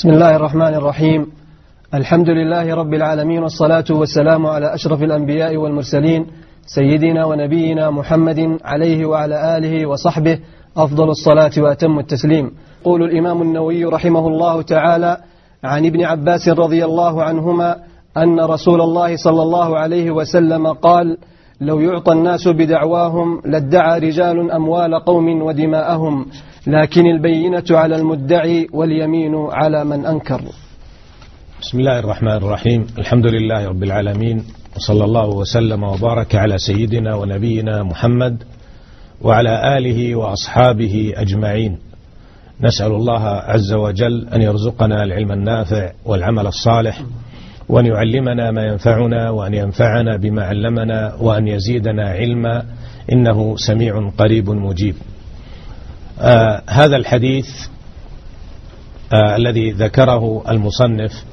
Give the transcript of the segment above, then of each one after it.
بسم الله الرحمن الرحيم. الحمد لله رب العالمين والصلاة والسلام على أشرف الأنبياء والمرسلين سيدنا ونبينا محمد عليه وعلى آله وصحبه أفضل الصلاة وأتم التسليم. قول الإمام النووي رحمه الله تعالى عن ابن عباس رضي الله عنهما أن رسول الله صلى الله عليه وسلم قال لو يعطى الناس بدعواهم لادعى رجال أموال قوم ودماءهم لكن البينة على المدعي واليمين على من أنكر. بسم الله الرحمن الرحيم. الحمد لله رب العالمين وصلى الله وسلم وبارك على سيدنا ونبينا محمد وعلى آله وأصحابه أجمعين. نسأل الله عز وجل أن يرزقنا العلم النافع والعمل الصالح وأن يعلمنا ما ينفعنا وأن ينفعنا بما علمنا وأن يزيدنا علما. إنه سميع قريب مجيب. آه هذا الحديث آه الذي ذكره المصنف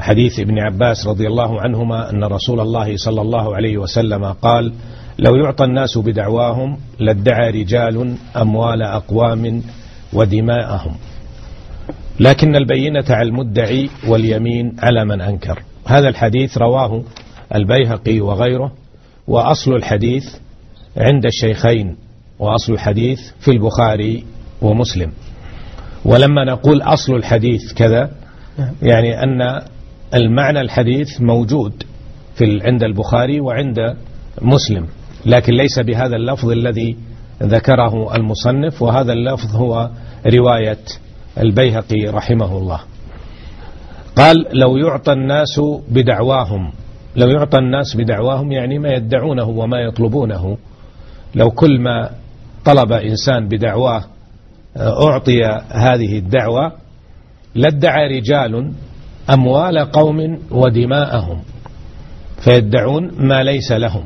حديث ابن عباس رضي الله عنهما أن رسول الله صلى الله عليه وسلم قال لو يعطى الناس بدعواهم لادعى رجال أموال أقوام ودماءهم. لكن البينة على المدعي واليمين على من أنكر. هذا الحديث رواه البيهقي وغيره وأصل الحديث عند الشيخين وأصل الحديث في البخاري ومسلم. ولما نقول أصل الحديث كذا يعني أن المعنى الحديث موجود في عند البخاري وعند مسلم. لكن ليس بهذا اللفظ الذي ذكره المصنف وهذا اللفظ هو رواية البيهقي رحمه الله. قال لو يعطى الناس بدعواهم لو يعطى الناس بدعواهم يعني ما يدعونه وما يطلبونه. لو كل ما طلب إنسان بدعواه أعطي هذه الدعوة لادعى رجال أموال قوم ودماءهم فيدعون ما ليس لهم.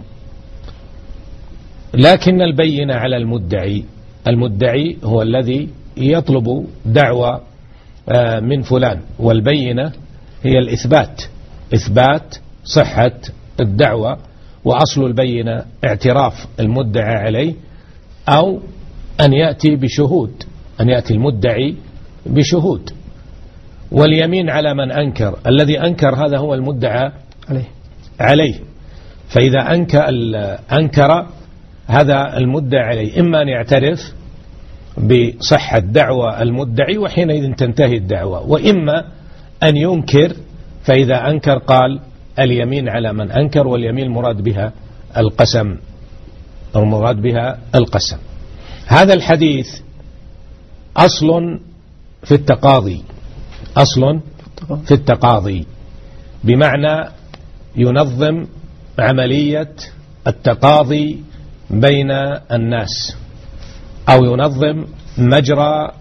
لكن البين على المدعي المدعي هو الذي يطلب دعوة من فلان. والبينة هي الإثبات. إثبات صحة الدعوة وأصل البينة اعتراف المدعى عليه أو أن يأتي بشهود أن يأتي المدعي بشهود. واليمين على من أنكر. الذي أنكر هذا هو المدعى عليه. عليه. فإذا أنكر, أنكر هذا المدعى عليه. إما أن يعترف بصحة دعوة المدعي وحينئذ تنتهي الدعوة. وإما أن ينكر فإذا أنكر قال اليمين على من أنكر واليمين المراد بها القسم المراد بها القسم. هذا الحديث أصل في التقاضي أصل في التقاضي. بمعنى ينظم عملية التقاضي بين الناس. أو ينظم مجرى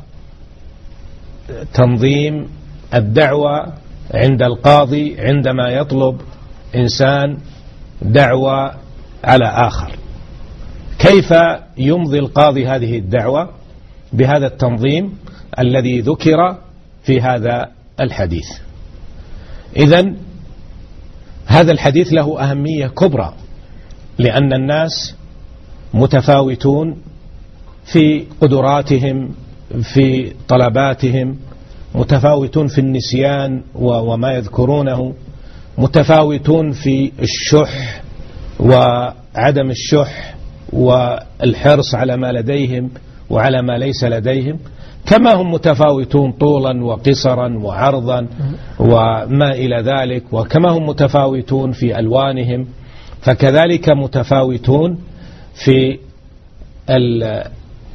تنظيم الدعوة عند القاضي عندما يطلب إنسان دعوة على آخر. كيف يمضي القاضي هذه الدعوة بهذا التنظيم الذي ذكر في هذا الحديث؟ إذا هذا الحديث له أهمية كبرى لأن الناس متفاوتون في قدراتهم في طلباتهم متفاوتون في النسيان وما يذكرونه متفاوتون في الشح وعدم الشح والحرص على ما لديهم وعلى ما ليس لديهم. كما هم متفاوتون طولا وقصرا وعرضا وما إلى ذلك وكما هم متفاوتون في ألوانهم فكذلك متفاوتون في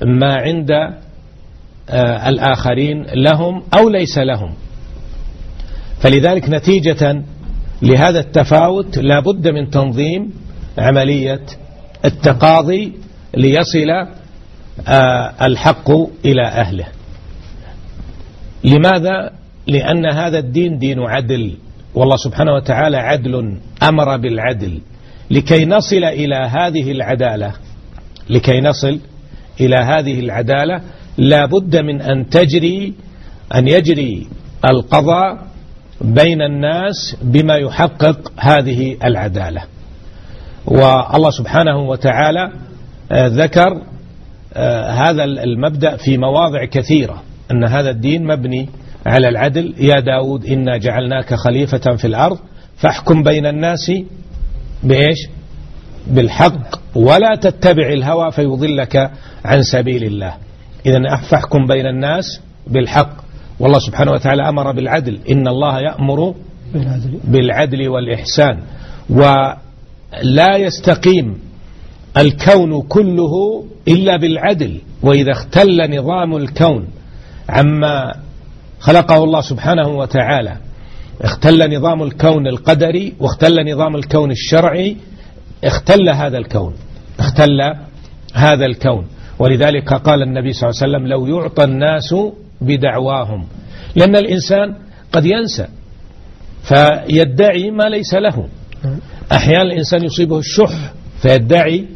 ما عند الآخرين لهم أو ليس لهم. فلذلك نتيجة لهذا التفاوت لا بد من تنظيم عملية التقاضي ليصل الحق إلى أهله. لماذا؟ لأن هذا الدين دين عدل. والله سبحانه وتعالى عدل أمر بالعدل. لكي نصل إلى هذه العدالة لكي نصل إلى هذه العدالة لا بد من أن تجري أن يجري القضاء بين الناس بما يحقق هذه العدالة. والله سبحانه وتعالى ذكر هذا المبدأ في مواضع كثيرة أن هذا الدين مبني على العدل. يا داود إنا جعلناك خليفة في الأرض فاحكم بين الناس بإيش؟ بالحق ولا تتبع الهوى فيضلك عن سبيل الله. إذا فاحكم بين الناس بالحق. والله سبحانه وتعالى أمر بالعدل. إن الله يأمر بالعدل, بالعدل والإحسان. ولا يستقيم الكون كله إلا بالعدل. وإذا اختل نظام الكون عما خلقه الله سبحانه وتعالى اختل نظام الكون القدري واختل نظام الكون الشرعي اختل هذا الكون اختل هذا الكون. ولذلك قال النبي صلى الله عليه وسلم لو يعطى الناس بدعواهم. لأن الإنسان قد ينسى فيدعي ما ليس له. أحيانا الإنسان يصيبه الشح فيدعي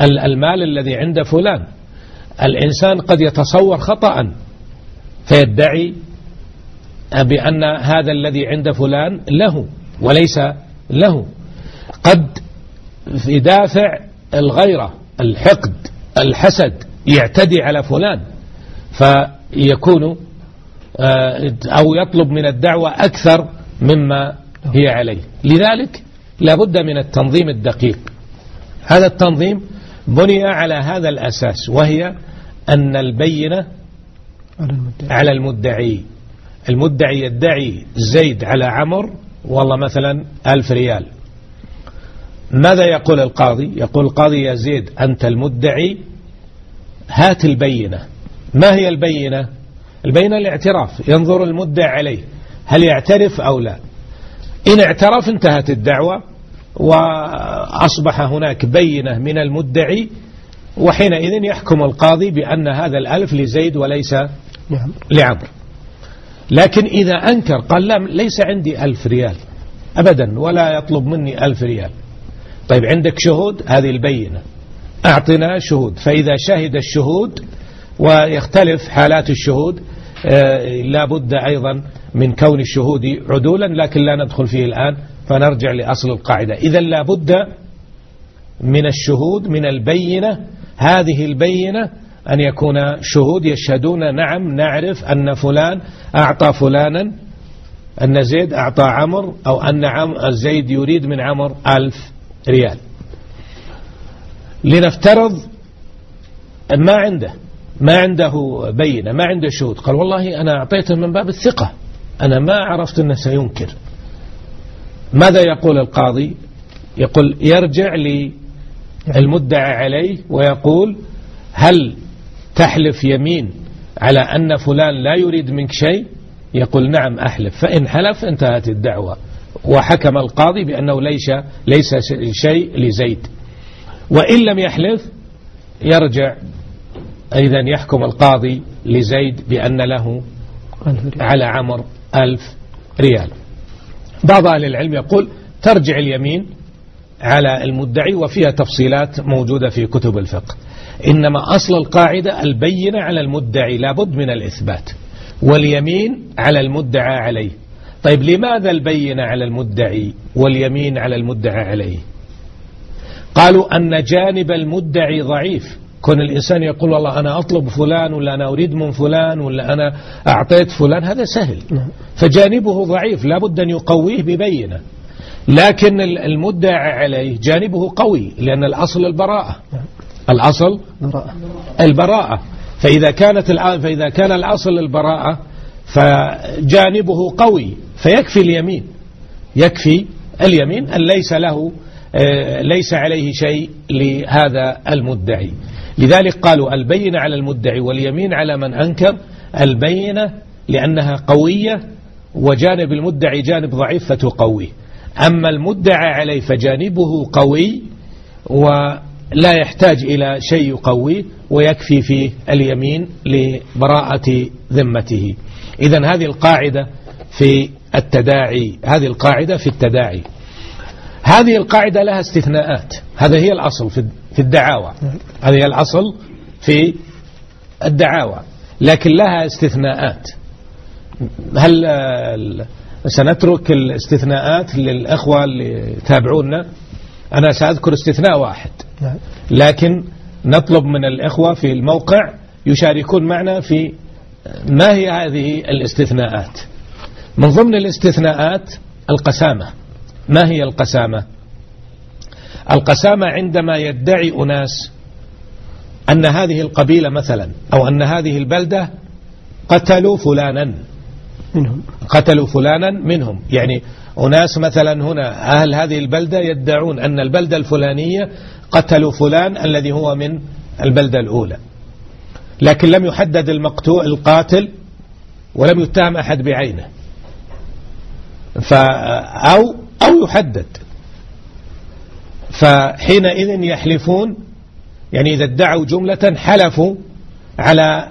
المال الذي عند فلان. الإنسان قد يتصور خطأ فيدعي بأن هذا الذي عند فلان له وليس له. قد في دافع الغيرة الحقد الحسد يعتدي على فلان. فيكون آه، أو يطلب من الدعوة أكثر مما هي عليه. لذلك لابد من التنظيم الدقيق. هذا التنظيم بني على هذا الأساس وهي أن البينة على المدعي. المدعي يدعي زيد على عمر والله مثلا ألف ريال. ماذا يقول القاضي؟ يقول القاضي يا زيد أنت المدعي هات البينة. ما هي البينة؟ البينة الاعتراف ينظر المدعي عليه هل يعترف أو لا. إن اعترف انتهت الدعوة وأصبح هناك بينة من المدعي وحينئذ يحكم القاضي بأن هذا الألف لزيد وليس. لعمر لكن إذا أنكر قال لا ليس عندي ألف ريال أبدا ولا يطلب مني ألف ريال. طيب عندك شهود؟ هذه البينة. أعطنا شهود. فإذا شهد الشهود ويختلف حالات الشهود آه، لا بد أيضا من كون الشهود عدولا لكن لا ندخل فيه الآن فنرجع لأصل القاعدة. إذا لا بد من الشهود من البينة هذه البينة أن يكون شهود يشهدون نعم نعرف أن فلان أعطى فلانا أن زيد أعطى عمر أو أن زيد يريد من عمر ألف. ريال. لنفترض ما عنده ما عنده بينة ما عنده شهود قال والله أنا أعطيته من باب الثقة. أنا ما عرفت أنه سينكر. ماذا يقول القاضي؟ يقول يرجع للمدعى عليه ويقول هل تحلف يمين على أن فلان لا يريد منك شيء؟ يقول نعم أحلف فإن حلف انتهت الدعوة. وحكم القاضي بأنه ليس, ليس شيء لزيد. وإن لم يحلف يرجع أيضا يحكم القاضي لزيد بأن له على عمر ألف ريال. بعض أهل العلم يقول ترجع اليمين على المدعي وفيها تفصيلات موجودة في كتب الفقه. إنما أصل القاعدة البينة على المدعي لابد من الإثبات. واليمين على المدعى عليه. طيب لماذا البينة على المدعي واليمين على المدعى عليه؟ قالوا أن جانب المدعي ضعيف. كون الإنسان يقول والله أنا أطلب فلان ولا أنا أريد من فلان ولا أنا أعطيت فلان هذا سهل. نعم. فجانبه ضعيف لابد أن يقويه ببينة. لكن المدعى عليه جانبه قوي لأن الأصل البراءة. الأصل البراءة. فإذا كانت فإذا كان الأصل البراءة فجانبه قوي فيكفي اليمين. يكفي اليمين أن ليس له آه، ليس عليه شيء لهذا المدعي. لذلك قالوا البينة على المدعي واليمين على من أنكر البينة لأنها قوية وجانب المدعي جانب ضعيف فتقويه أما المدعى عليه فجانبه قوي ولا يحتاج إلى شيء يقويه ويكفي فيه اليمين لبراءة ذمته. إذا هذه القاعدة في التداعي هذه القاعدة في التداعي. هذه القاعدة لها استثناءات. هذا هي الأصل في الدعاوى. هذا هي الأصل في الدعاوى. لكن لها استثناءات. هل سنترك الاستثناءات للأخوة اللي تابعونا؟ أنا سأذكر استثناء واحد. لكن نطلب من الإخوة في الموقع يشاركون معنا في ما هي هذه الاستثناءات؟ من ضمن الاستثناءات القسامة. ما هي القسامة؟ القسامة عندما يدعي أناس أن هذه القبيلة مثلا أو أن هذه البلدة قتلوا فلانا. منهم. قتلوا فلانا منهم. يعني أناس مثلا هنا أهل هذه البلدة يدعون أن البلدة الفلانية قتلوا فلان الذي هو من البلدة الأولى. لكن لم يحدد المقتول القاتل ولم يتهم أحد بعينه. أو, أو يحدد. فحينئذ يحلفون يعني إذا ادعوا جملة حلفوا على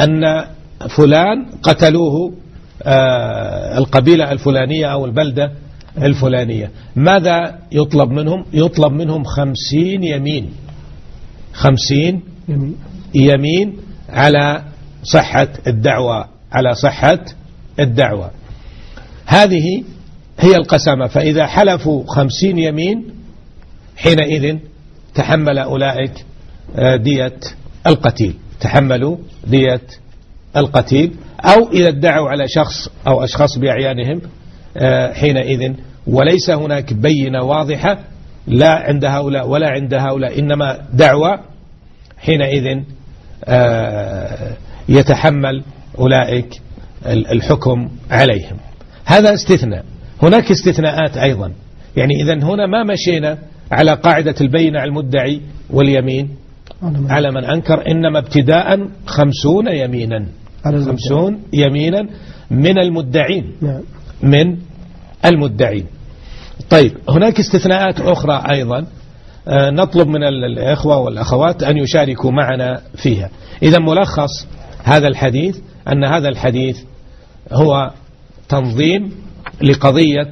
أن فلان قتلوه آه، القبيلة الفلانية أو البلدة الفلانية. ماذا يطلب منهم؟ يطلب منهم خمسين يمين. خمسين يمين على صحة الدعوة على صحة الدعوة. هذه هي القسمة فإذا حلفوا خمسين يمين حينئذ تحمل أولئك آه، دية القتيل. تحملوا دية القتيل. أو إذا ادعوا على شخص أو أشخاص بأعيانهم آه، حينئذ. وليس هناك بينة واضحة لا عند هؤلاء ولا عند هؤلاء إنما دعوة حينئذ يتحمل أولئك الحكم عليهم. هذا استثناء. هناك استثناءات أيضا. يعني إذا هنا ما مشينا على قاعدة البينة على المدعي واليمين. على من أنكر إنما ابتداء خمسون يمينا. خمسون يمينا من المدعين. نعم. من المدعين. طيب هناك استثناءات أخرى أيضا. آه، نطلب من الإخوة والأخوات أن يشاركوا معنا فيها. إذا ملخص هذا الحديث أن هذا الحديث هو تنظيم لقضية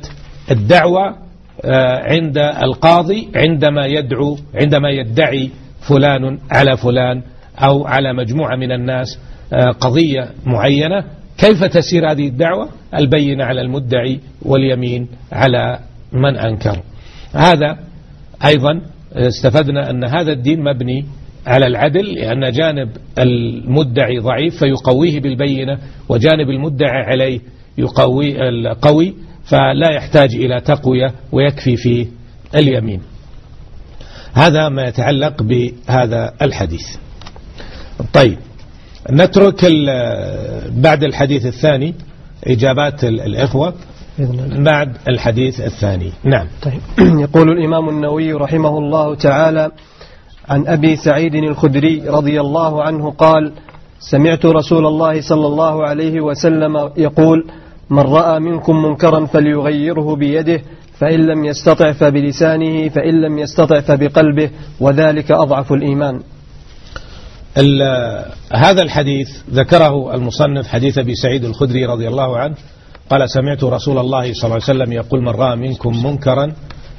الدعوة آه، عند القاضي عندما يدعو عندما يدعي فلان على فلان أو على مجموعة من الناس آه، قضية معينة. كيف تسير هذه الدعوة؟ البينة على المدعي واليمين على من أنكر هذا أيضا استفدنا أن هذا الدين مبني على العدل لأن جانب المدعي ضعيف فيقويه بالبينة وجانب المدعي عليه يقوي القوي فلا يحتاج إلى تقوية ويكفي فيه اليمين. هذا ما يتعلق بهذا الحديث. طيب نترك بعد الحديث الثاني إجابات الإخوة. بعد الحديث الثاني. نعم. طيب. يقول الإمام النووي رحمه الله تعالى عن أبي سعيد الخدري رضي الله عنه قال سمعت رسول الله صلى الله عليه وسلم يقول من رأى منكم منكرا فليغيره بيده فإن لم يستطع فبلسانه فإن لم يستطع فبقلبه وذلك أضعف الإيمان. هذا الحديث ذكره المصنف حديث أبي سعيد الخدري رضي الله عنه قال سمعت رسول الله صلى الله عليه وسلم يقول من رأى منكم منكرا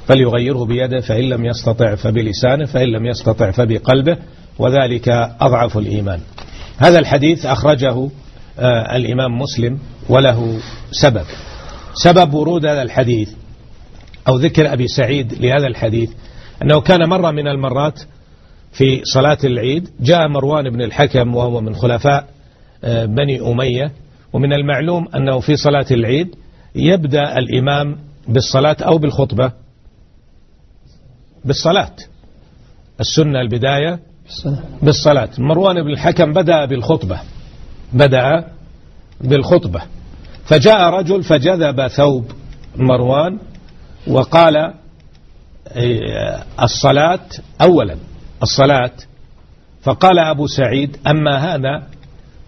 فليغيره بيده فإن لم يستطع فبلسانه فإن لم يستطع فبقلبه وذلك أضعف الإيمان. هذا الحديث أخرجه آه، الإمام مسلم وله سبب. سبب ورود هذا الحديث أو ذكر أبي سعيد لهذا الحديث أنه كان مرة من المرات في صلاة العيد جاء مروان بن الحكم وهو من خلفاء آه، بني أمية ومن المعلوم أنه في صلاة العيد يبدأ الإمام بالصلاة أو بالخطبة. بالصلاة. السنة البداية بالصلاة. مروان بن الحكم بدأ بالخطبة. بدأ بالخطبة. فجاء رجل فجذب ثوب مروان وقال إيه، الصلاة أولا. الصلاة. فقال أبو سعيد أما هذا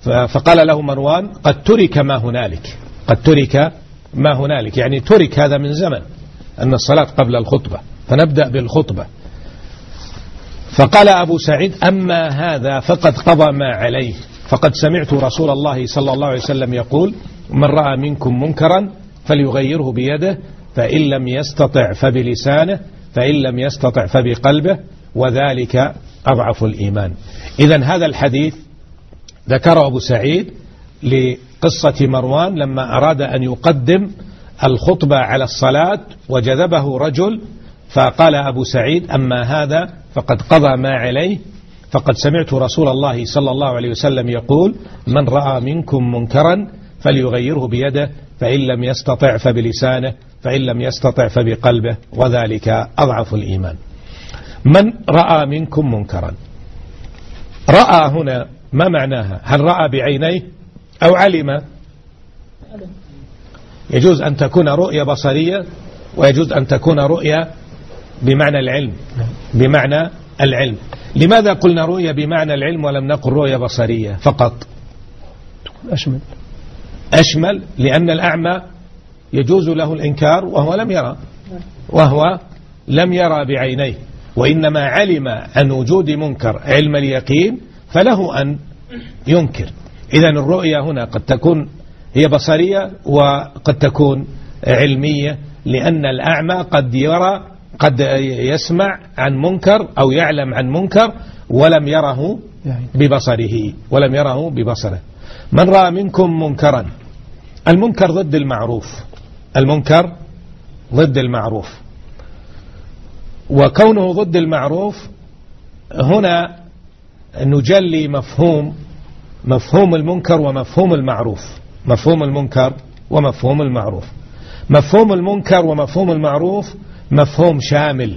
فقال له مروان قد ترك ما هنالك. قد ترك ما هنالك. يعني ترك هذا من زمن أن الصلاة قبل الخطبة فنبدأ بالخطبة. فقال أبو سعيد أما هذا فقد قضى ما عليه. فقد سمعت رسول الله صلى الله عليه وسلم يقول من رأى منكم منكرا فليغيره بيده فإن لم يستطع فبلسانه فإن لم يستطع فبقلبه وذلك أضعف الإيمان. إذا هذا الحديث ذكر أبو سعيد لقصة مروان لما أراد أن يقدم الخطبة على الصلاة وجذبه رجل فقال أبو سعيد أما هذا فقد قضى ما عليه فقد سمعت رسول الله صلى الله عليه وسلم يقول من رأى منكم منكرا فليغيره بيده فإن لم يستطع فبلسانه فإن لم يستطع فبقلبه وذلك أضعف الإيمان من رأى منكم منكرا رأى هنا ما معناها؟ هل رأى بعينيه أو علم؟ يجوز أن تكون رؤية بصرية ويجوز أن تكون رؤية بمعنى العلم بمعنى العلم. لماذا قلنا رؤية بمعنى العلم ولم نقل رؤية بصرية فقط؟ أشمل. أشمل لأن الأعمى يجوز له الإنكار وهو لم يرى وهو لم يرى بعينيه. وإنما علم عن وجود منكر علم اليقين فله أن ينكر. إذا الرؤية هنا قد تكون هي بصرية وقد تكون علمية لأن الأعمى قد يرى قد يسمع عن منكر أو يعلم عن منكر ولم يره ببصره ولم يره ببصره. من رأى منكم منكرا؟ المنكر ضد المعروف. المنكر ضد المعروف. وكونه ضد المعروف هنا نجلي مفهوم مفهوم المنكر ومفهوم المعروف. مفهوم المنكر ومفهوم المعروف. مفهوم المنكر ومفهوم المعروف مفهوم شامل.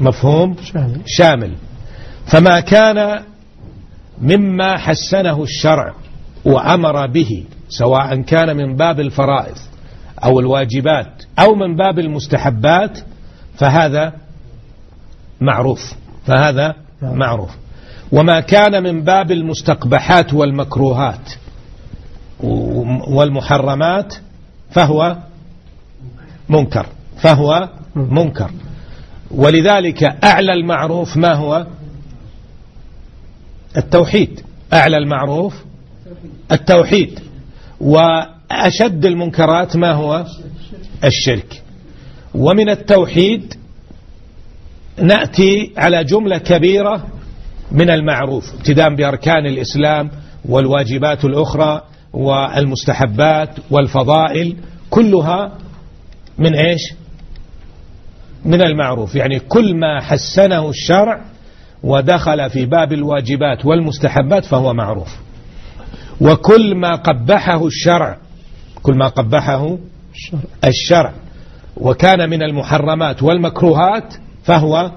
مفهوم شامل, شامل. فما كان مما حسنه الشرع وأمر به سواء كان من باب الفرائض أو الواجبات أو من باب المستحبات فهذا معروف. فهذا معروف. وما كان من باب المستقبحات والمكروهات والمحرمات فهو منكر فهو منكر. ولذلك أعلى المعروف ما هو؟ التوحيد. أعلى المعروف التوحيد. وأشد المنكرات ما هو؟ الشرك. ومن التوحيد نأتي على جملة كبيرة من المعروف ابتداء بأركان الإسلام والواجبات الأخرى والمستحبات والفضائل كلها من إيش؟ من المعروف. يعني كل ما حسنه الشرع ودخل في باب الواجبات والمستحبات فهو معروف. وكل ما قبحه الشرع كل ما قبحه الشرع. وكان من المحرمات والمكروهات فهو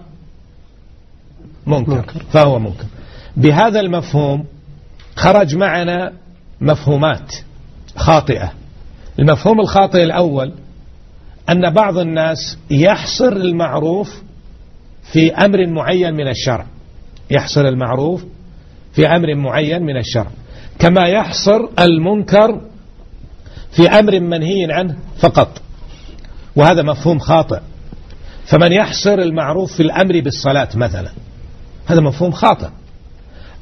منكر فهو منكر بهذا المفهوم خرج معنا مفهومات خاطئة. المفهوم الخاطئ الأول أن بعض الناس يحصر المعروف في أمر معين من الشرع. يحصر المعروف في أمر معين من الشرع. كما يحصر المنكر في أمر منهي عنه فقط. وهذا مفهوم خاطئ. فمن يحصر المعروف في الأمر بالصلاة مثلا هذا مفهوم خاطئ.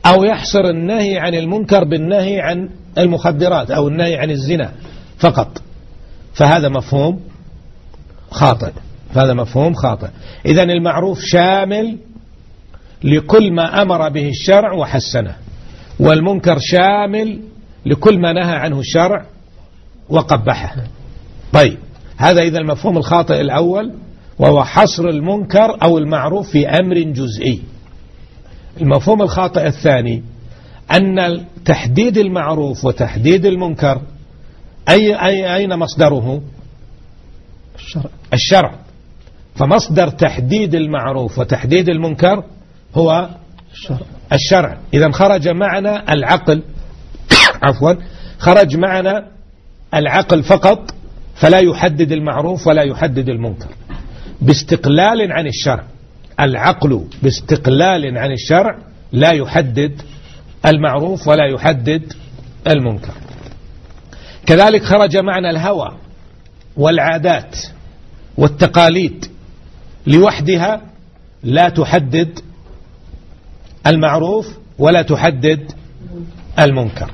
أو يحصر النهي عن المنكر بالنهي عن المخدرات أو النهي عن الزنا فقط. فهذا مفهوم خاطئ. هذا مفهوم خاطئ. إذا المعروف شامل لكل ما أمر به الشرع وحسنه. والمنكر شامل لكل ما نهى عنه الشرع وقبحه. طيب هذا إذا المفهوم الخاطئ الأول وهو حصر المنكر أو المعروف في أمر جزئي. المفهوم الخاطئ الثاني أن تحديد المعروف وتحديد المنكر أي أي أين مصدره؟ الشرع. الشرع. فمصدر تحديد المعروف وتحديد المنكر هو الشرع. الشرع. إذا خرج معنا العقل. عفوا. خرج معنا العقل فقط فلا يحدد المعروف ولا يحدد المنكر. باستقلال عن الشرع. العقل باستقلال عن الشرع لا يحدد المعروف ولا يحدد المنكر. كذلك خرج معنا الهوى والعادات والتقاليد لوحدها لا تحدد المعروف ولا تحدد المنكر.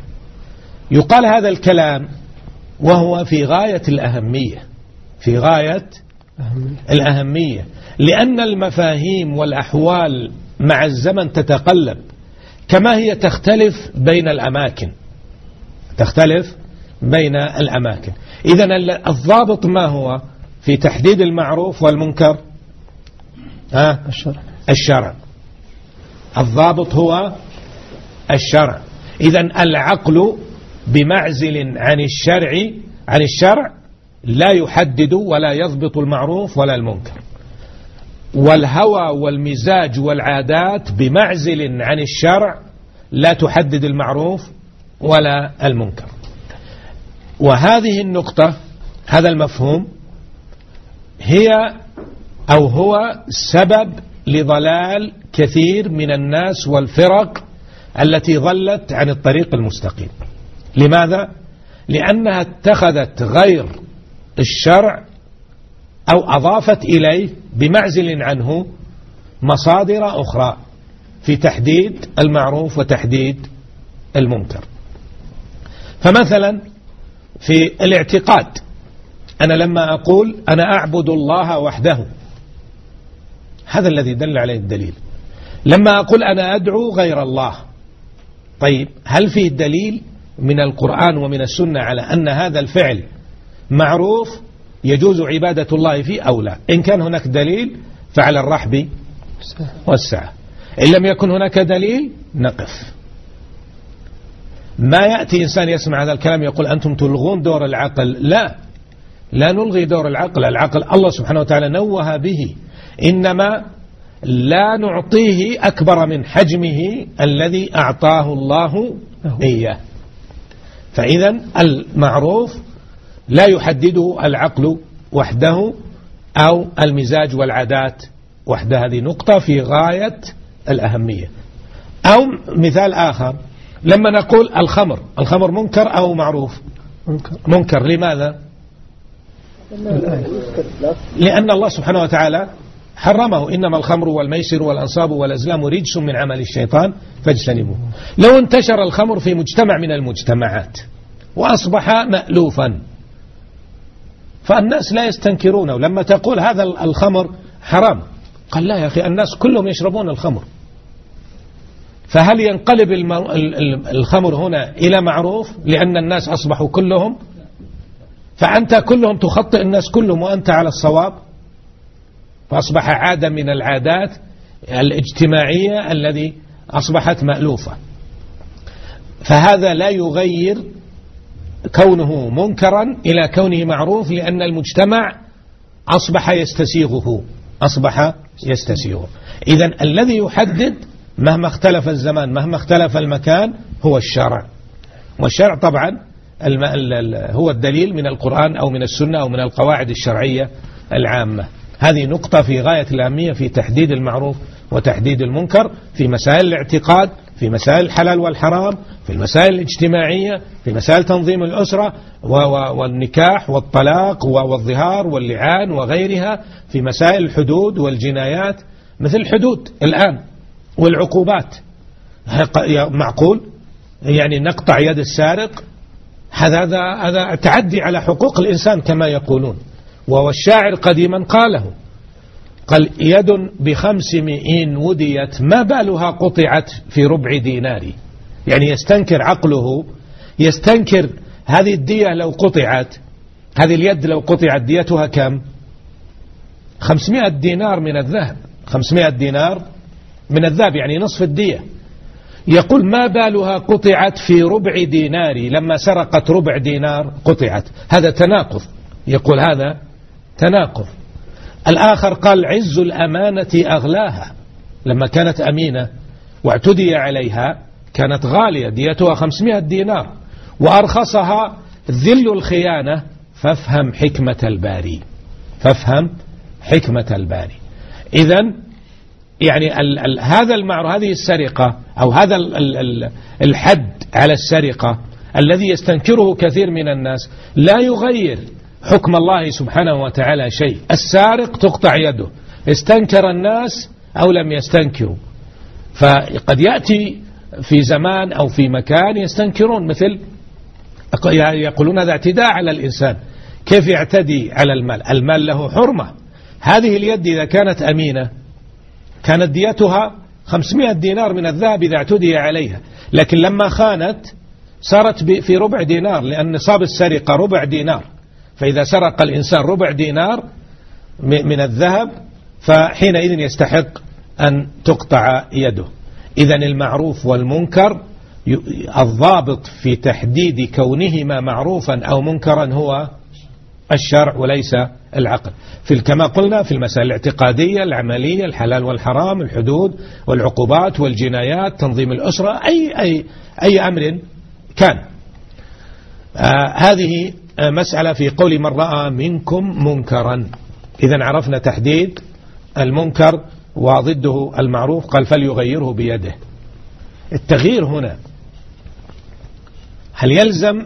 يقال هذا الكلام وهو في غاية الأهمية في غاية الأهمية. لأن المفاهيم والأحوال مع الزمن تتقلب. كما هي تختلف بين الأماكن. تختلف بين الأماكن. إذا الضابط ما هو؟ في تحديد المعروف والمنكر. ها؟ الشرع. الشرع. الضابط هو الشرع. إذا العقل بمعزل عن الشرع عن الشرع لا يحدد ولا يضبط المعروف ولا المنكر. والهوى والمزاج والعادات بمعزل عن الشرع لا تحدد المعروف ولا المنكر. وهذه النقطة هذا المفهوم هي أو هو سبب لضلال كثير من الناس والفرق التي ظلت عن الطريق المستقيم. لماذا؟ لأنها اتخذت غير الشرع أو أضافت إليه بمعزل عنه مصادر أخرى في تحديد المعروف وتحديد المنكر. فمثلا في الاعتقاد أنا لما أقول أنا أعبد الله وحده هذا الذي دل عليه الدليل. لما أقول أنا أدعو غير الله طيب هل فيه دليل من القرآن ومن السنة على أن هذا الفعل معروف يجوز عبادة الله فيه أو لا. إن كان هناك دليل فعلى الرحب والسعة. إن لم يكن هناك دليل نقف. ما يأتي إنسان يسمع هذا الكلام يقول أنتم تلغون دور العقل. لا. لا نلغي دور العقل. العقل الله سبحانه وتعالى نوه به. إنما لا نعطيه أكبر من حجمه الذي أعطاه الله إياه. فإذا المعروف لا يحدده العقل وحده أو المزاج والعادات. وحده هذه نقطة في غاية الأهمية. أو مثال آخر لما نقول الخمر الخمر منكر أو معروف؟ منكر, منكر. لماذا؟ لأن الله سبحانه وتعالى حرمه. إنما الخمر والميسر والأنصاب والأزلام رجس من عمل الشيطان فاجتنبوه. لو انتشر الخمر في مجتمع من المجتمعات وأصبح مألوفا. فالناس لا يستنكرونه. لما تقول هذا الخمر حرام. قال لا يا أخي الناس كلهم يشربون الخمر. فهل ينقلب الخمر هنا إلى معروف لأن الناس أصبحوا كلهم؟ فأنت كلهم تخطئ الناس كلهم وأنت على الصواب؟ فأصبح عادة من العادات الاجتماعية الذي أصبحت مألوفة. فهذا لا يغير كونه منكرا إلى كونه معروف لأن المجتمع أصبح يستسيغه. أصبح يستسيغه. إذا الذي يحدد مهما اختلف الزمان مهما اختلف المكان هو الشرع. والشرع طبعا هو الدليل من القرآن أو من السنة أو من القواعد الشرعية العامة. هذه نقطة في غاية الأهمية في تحديد المعروف وتحديد المنكر في مسائل الاعتقاد في مسائل الحلال والحرام في المسائل الاجتماعية في مسائل تنظيم الأسرة والنكاح والطلاق والظهار واللعان وغيرها في مسائل الحدود والجنايات مثل الحدود الآن والعقوبات. معقول؟ يعني نقطع يد السارق؟ هذا هذا تعدي على حقوق الإنسان كما يقولون. والشاعر قديما قاله قال يد بخمسمائين وديت ما بالها قطعت في ربع دينار. يعني يستنكر عقله يستنكر هذه الدية لو قطعت هذه اليد لو قطعت ديتها كم؟ خمسمائة دينار من الذهب. خمسمائة دينار من الذهب يعني نصف الدية. يقول ما بالها قطعت في ربع دينار. لما سرقت ربع دينار قطعت. هذا تناقض. يقول هذا تناقض. الآخر قال عز الأمانة أغلاها. لما كانت أمينة واعتدي عليها كانت غالية ديتها 500 دينار. وأرخصها ذل الخيانة فافهم حكمة الباري. فافهم حكمة الباري. إذا يعني ال ال هذا المعروف هذه السرقة أو هذا ال ال الحد على السرقة الذي يستنكره كثير من الناس لا يغير حكم الله سبحانه وتعالى شيء. السارق تقطع يده. استنكر الناس أو لم يستنكروا. فقد يأتي في زمان أو في مكان يستنكرون. مثل يقولون هذا اعتداء على الإنسان. كيف يعتدي على المال؟ المال له حرمة. هذه اليد إذا كانت أمينة كانت ديتها 500 دينار من الذهب إذا اعتدي عليها. لكن لما خانت صارت في ربع دينار لأن نصاب السرقة ربع دينار. فإذا سرق الإنسان ربع دينار من الذهب فحينئذ يستحق أن تقطع يده. إذا المعروف والمنكر الضابط في تحديد كونهما معروفا أو منكرا هو الشرع وليس العقل. في كما قلنا في المسائل الاعتقادية العملية الحلال والحرام الحدود والعقوبات والجنايات تنظيم الأسرة أي, أي, أي أمر كان. آه هذه مسألة في قول من رأى منكم منكرا. إذا عرفنا تحديد المنكر وضده المعروف. قال فليغيره بيده. التغيير هنا هل يلزم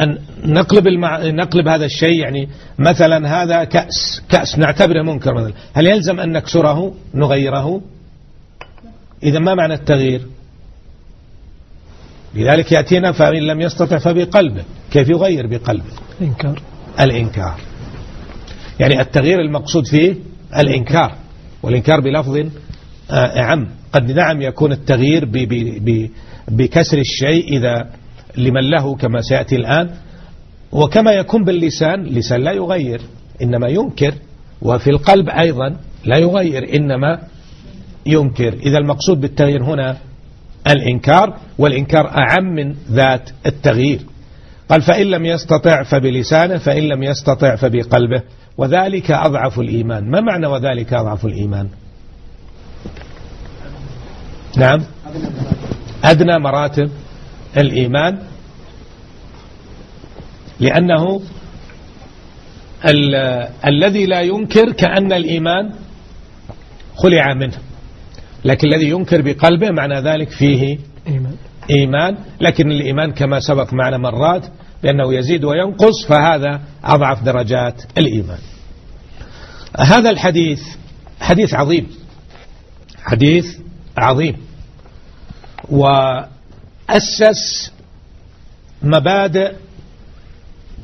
أن نقلب, المع... نقلب هذا الشيء؟ يعني مثلا هذا كأس كأس نعتبره منكر مثلا هل يلزم أن نكسره نغيره؟ إذا ما معنى التغيير؟ لذلك يأتينا فإن لم يستطع فبقلبه. كيف يغير بقلبه؟ الإنكار. الإنكار. يعني التغيير المقصود فيه الإنكار. والإنكار بلفظ أعم. قد نعم يكون التغيير ب ب ب بكسر الشيء إذا لمن له كما سيأتي الآن. وكما يكون باللسان لسان لا يغير إنما ينكر. وفي القلب أيضا لا يغير إنما ينكر. إذا المقصود بالتغيير هنا الإنكار والإنكار أعم من ذات التغيير. قال فإن لم يستطع فبلسانه فإن لم يستطع فبقلبه. وذلك أضعف الإيمان. ما معنى وذلك أضعف الإيمان؟ نعم. أدنى مراتب الإيمان لأنه ال الذي لا ينكر كأن الإيمان خلع منه. لكن الذي ينكر بقلبه معنى ذلك فيه إيمان, إيمان. لكن الإيمان كما سبق معنا مرات بأنه يزيد وينقص فهذا أضعف درجات الإيمان. هذا الحديث حديث عظيم. حديث عظيم. وأسس مبادئ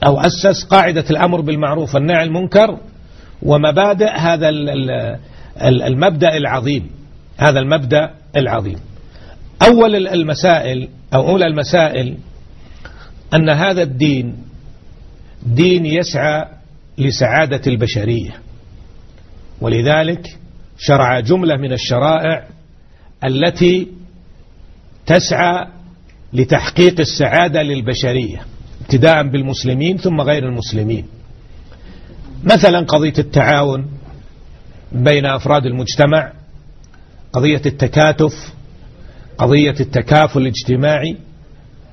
أو أسس قاعدة الأمر بالمعروف والنهي عن المنكر ومبادئ هذا المبدأ العظيم. هذا المبدأ العظيم. أول المسائل أو أولى المسائل أن هذا الدين دين يسعى لسعادة البشرية. ولذلك شرع جملة من الشرائع التي تسعى لتحقيق السعادة للبشرية ابتداء بالمسلمين ثم غير المسلمين. مثلا قضية التعاون بين أفراد المجتمع قضية التكاتف قضية التكافل الاجتماعي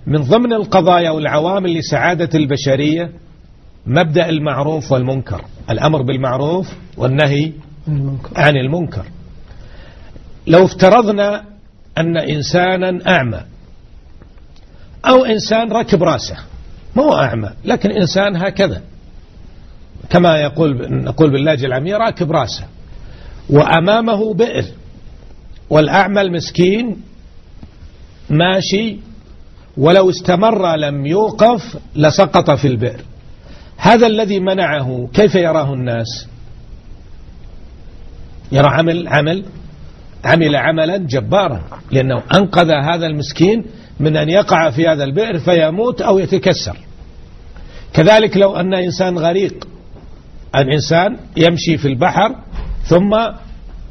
من ضمن القضايا والعوامل لسعادة البشرية مبدأ المعروف والمنكر الأمر بالمعروف والنهي عن المنكر. لو افترضنا أن إنسانا أعمى أو إنسان ركب رأسه ما هو أعمى لكن إنسان هكذا كما يقول نقول باللاجة العامية راكب رأسه وأمامه بئر والأعمى المسكين ماشي ولو استمر لم يوقف لسقط في البئر. هذا الذي منعه كيف يراه الناس؟ يرى عمل عمل عمل عملا جبارا لأنه أنقذ هذا المسكين من أن يقع في هذا البئر فيموت أو يتكسر. كذلك لو أن إنسان غريق الإنسان يمشي في البحر ثم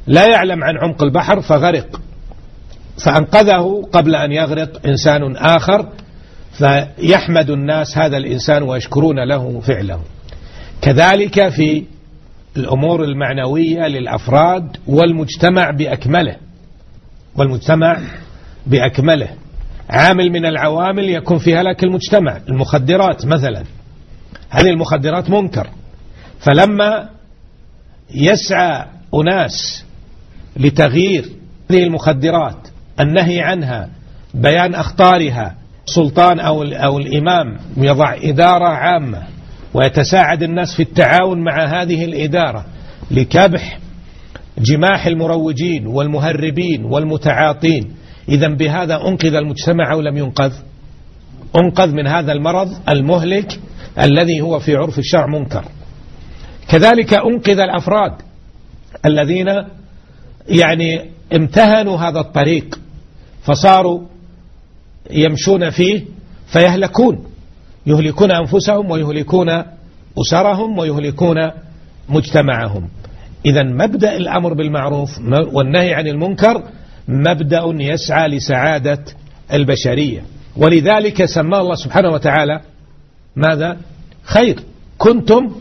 لا يعلم عن عمق البحر فغرق. فأنقذه قبل أن يغرق إنسان آخر فيحمد الناس هذا الإنسان ويشكرون له فعله. كذلك في الأمور المعنوية للأفراد والمجتمع بأكمله. والمجتمع بأكمله. عامل من العوامل يكون في هلاك المجتمع. المخدرات مثلا. هذه المخدرات منكر. فلما يسعى أناس لتغيير هذه المخدرات النهي عنها بيان أخطارها سلطان أو, أو الإمام يضع إدارة عامة ويتساعد الناس في التعاون مع هذه الإدارة لكبح جماح المروجين والمهربين والمتعاطين. إذا بهذا أنقذ المجتمع أو لم ينقذ؟ أنقذ من هذا المرض المهلك الذي هو في عرف الشرع منكر. كذلك أنقذ الأفراد الذين يعني امتهنوا هذا الطريق فصاروا يمشون فيه فيهلكون يهلكون أنفسهم ويهلكون أسرهم ويهلكون مجتمعهم. إذا مبدأ الأمر بالمعروف والنهي عن المنكر مبدأ يسعى لسعادة البشرية. ولذلك سمى الله سبحانه وتعالى ماذا؟ خير. كنتم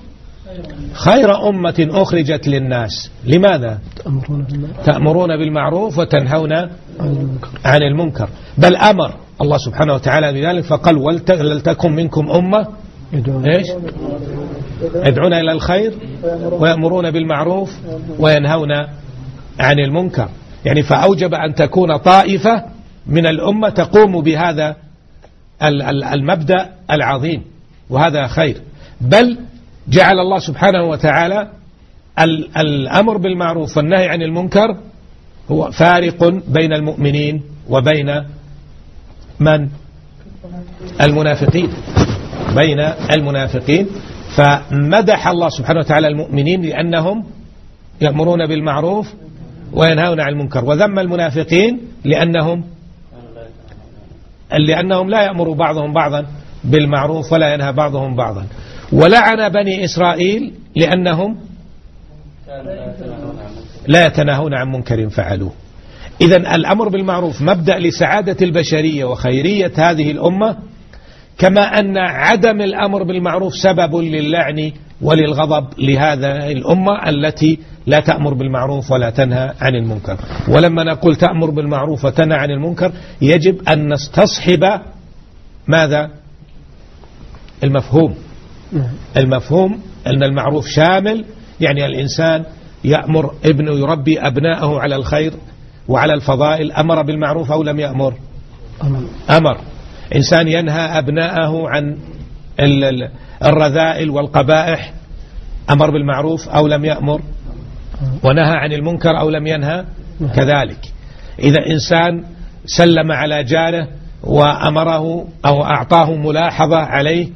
خير أمة أخرجت للناس. لماذا؟ تأمرون بالمعروف وتنهون عن المنكر. بل أمر الله سبحانه وتعالى بذلك فقال ولتكن منكم أمة؟ إيش؟ يدعون إلى الخير ويأمرون بالمعروف وينهون عن المنكر. يعني فأوجب أن تكون طائفة من الأمة تقوم بهذا المبدأ العظيم وهذا خير. بل جعل الله سبحانه وتعالى الأمر بالمعروف والنهي عن المنكر هو فارق بين المؤمنين وبين من؟ المنافقين. بين المنافقين. فمدح الله سبحانه وتعالى المؤمنين لأنهم يأمرون بالمعروف وينهون عن المنكر. وذم المنافقين لأنهم لأنهم لا يأمر بعضهم بعضا بالمعروف ولا ينهى بعضهم بعضا. ولعن بني إسرائيل لأنهم لا يتناهون عن منكر فعلوه. إذا الأمر بالمعروف مبدأ لسعادة البشرية وخيرية هذه الأمة كما أن عدم الأمر بالمعروف سبب للعن وللغضب لهذا الأمة التي لا تأمر بالمعروف ولا تنهى عن المنكر. ولما نقول تأمر بالمعروف وتنهى عن المنكر يجب أن نستصحب ماذا؟ المفهوم. المفهوم أن المعروف شامل يعني الإنسان يأمر ابنه يربي أبناءه على الخير وعلى الفضائل أمر بالمعروف أو لم يأمر؟ أمر. إنسان ينهى أبناءه عن الرذائل والقبائح أمر بالمعروف أو لم يأمر؟ ونهى عن المنكر أو لم ينهى؟ كذلك. إذا إنسان سلم على جاره وأمره أو أعطاه ملاحظة عليه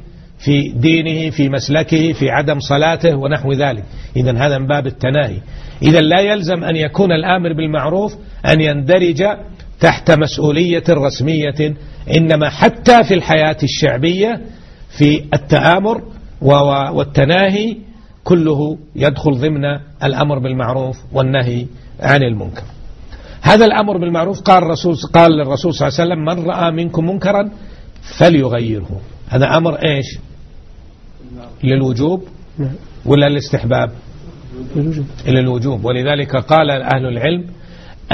في دينه في مسلكه في عدم صلاته ونحو ذلك. إذا هذا من باب التناهي. إذا لا يلزم أن يكون الآمر بالمعروف أن يندرج تحت مسؤولية رسمية إنما حتى في الحياة الشعبية في التآمر والتناهي كله يدخل ضمن الأمر بالمعروف والنهي عن المنكر. هذا الأمر بالمعروف قال الرسول قال للرسول صلى الله عليه وسلم من رأى منكم منكرا فليغيره. هذا أمر إيش؟ للوجوب ولا للاستحباب؟ للوجوب. ولذلك قال أهل العلم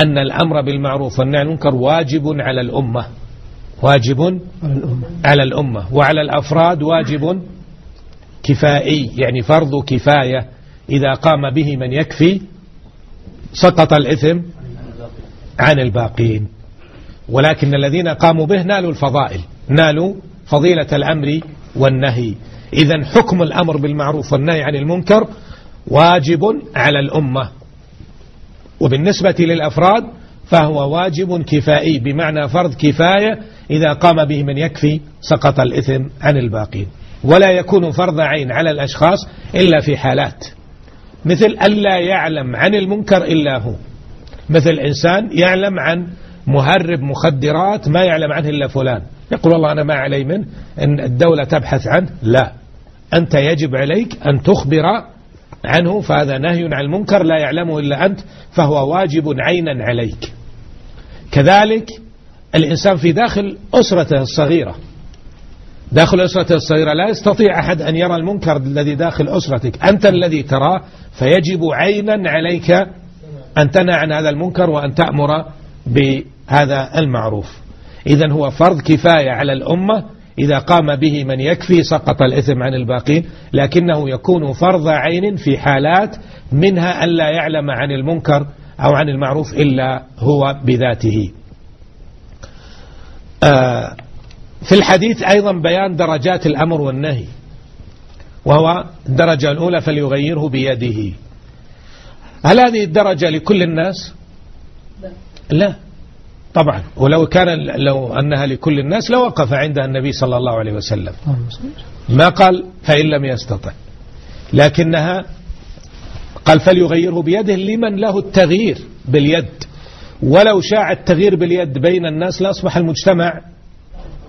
أن الأمر بالمعروف والنهي عن المنكر واجب على الأمة. واجب على الأمة. وعلى الأفراد واجب كفائي يعني فرض كفاية. إذا قام به من يكفي سقط الإثم عن الباقين. ولكن الذين قاموا به نالوا الفضائل نالوا فضيلة الأمر والنهي. إذا حكم الأمر بالمعروف والنهي عن المنكر واجب على الأمة. وبالنسبة للأفراد فهو واجب كفائي بمعنى فرض كفاية إذا قام به من يكفي سقط الإثم عن الباقين. ولا يكون فرض عين على الأشخاص إلا في حالات. مثل ألا يعلم عن المنكر إلا هو. مثل إنسان يعلم عن مهرب مخدرات ما يعلم عنه إلا فلان. يقول والله أنا ما علي منه أن الدولة تبحث عنه؟ لا. أنت يجب عليك أن تخبر عنه فهذا نهي عن المنكر لا يعلمه إلا أنت فهو واجب عينا عليك. كذلك الإنسان في داخل أسرته الصغيرة. داخل أسرته الصغيرة لا يستطيع أحد أن يرى المنكر الذي داخل أسرتك. أنت الذي تراه فيجب عينا عليك أن تنع عن هذا المنكر وأن تأمر بهذا المعروف. إذا هو فرض كفاية على الأمة إذا قام به من يكفي سقط الإثم عن الباقين لكنه يكون فرض عين في حالات منها أن لا يعلم عن المنكر أو عن المعروف إلا هو بذاته. آه، في الحديث أيضا بيان درجات الأمر والنهي وهو الدرجة الأولى فليغيره بيده. هل هذه الدرجة لكل الناس؟ لا. طبعا. ولو كان لو أنها لكل الناس لوقف عندها النبي صلى الله عليه وسلم. ما قال؟ فإن لم يستطع. لكنها قال فليغيره بيده لمن له التغيير باليد. ولو شاع التغيير باليد بين الناس لأصبح المجتمع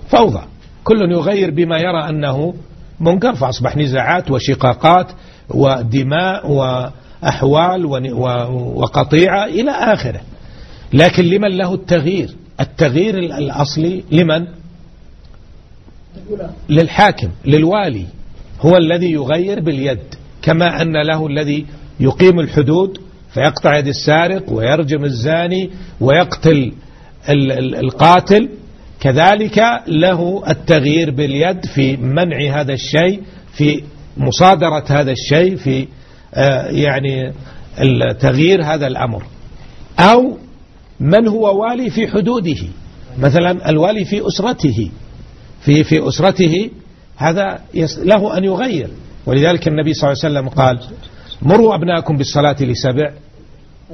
فوضى. كل يغير بما يرى أنه منكر فأصبح نزاعات وشقاقات ودماء وأحوال وقطيعة إلى آخره. لكن لمن له التغيير؟ التغيير الأصلي لمن؟ للحاكم للوالي هو الذي يغير باليد كما أن له الذي يقيم الحدود فيقطع يد السارق ويرجم الزاني ويقتل القاتل. كذلك له التغيير باليد في منع هذا الشيء في مصادرة هذا الشيء في آه، يعني تغيير هذا الأمر. أو من هو والي في حدوده؟ مثلا الوالي في أسرته. في في أسرته هذا له أن يغير. ولذلك النبي صلى الله عليه وسلم قال مروا أبناءكم بالصلاة لسبع.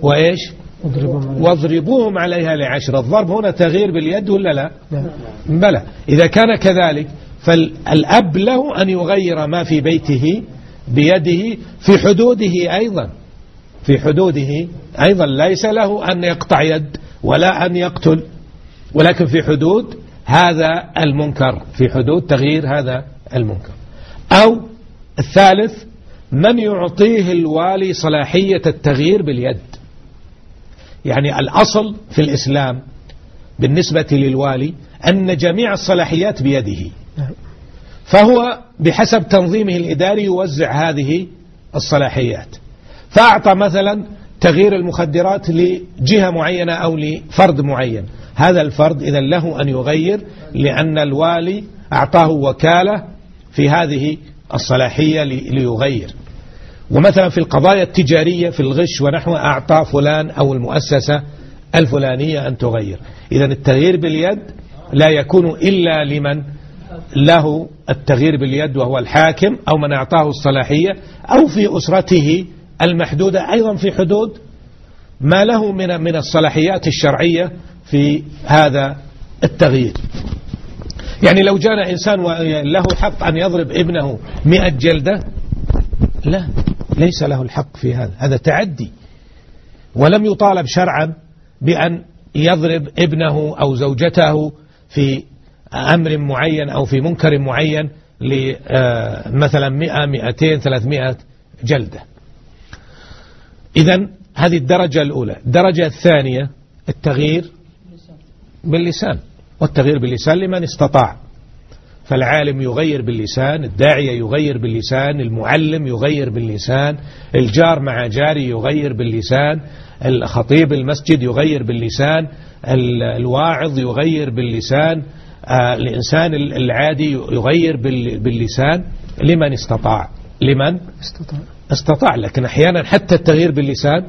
وإيش؟ واضربوهم عليها لعشر. الضرب هنا تغيير باليد ولا لا؟ بلى. إذا كان كذلك فالأب له أن يغير ما في بيته بيده في حدوده أيضا. في حدوده. أيضا ليس له أن يقطع يد ولا أن يقتل ولكن في حدود هذا المنكر في حدود تغيير هذا المنكر. أو الثالث من يعطيه الوالي صلاحية التغيير باليد. يعني الأصل في الإسلام بالنسبة للوالي أن جميع الصلاحيات بيده. فهو بحسب تنظيمه الإداري يوزع هذه الصلاحيات. فأعطى مثلا تغيير المخدرات لجهة معينة أو لفرد معين. هذا الفرد إذا له أن يغير لأن الوالي أعطاه وكالة في هذه الصلاحية ليغير. ومثلا في القضايا التجارية في الغش ونحو أعطى فلان أو المؤسسة الفلانية أن تغير. إذا التغيير باليد لا يكون إلا لمن له التغيير باليد وهو الحاكم أو من أعطاه الصلاحية أو في أسرته المحدودة أيضا في حدود ما له من من الصلاحيات الشرعية في هذا التغيير. يعني لو جانا إنسان له حق أن يضرب ابنه مئة جلدة لا ليس له الحق في هذا. هذا تعدي. ولم يطالب شرعا بأن يضرب ابنه أو زوجته في أمر معين أو في منكر معين لمثلا مئة مئتين ثلاثمائة جلدة. إذا هذه الدرجة الأولى. الدرجة الثانية التغيير باللسان. والتغيير باللسان لمن استطاع. فالعالم يغير باللسان الداعية يغير باللسان المعلم يغير باللسان الجار مع جاري يغير باللسان الخطيب المسجد يغير باللسان الواعظ يغير باللسان آه، الإنسان العادي يغير باللسان. لمن استطاع؟ لمن؟ استطاع. استطاع لكن أحيانا حتى التغيير باللسان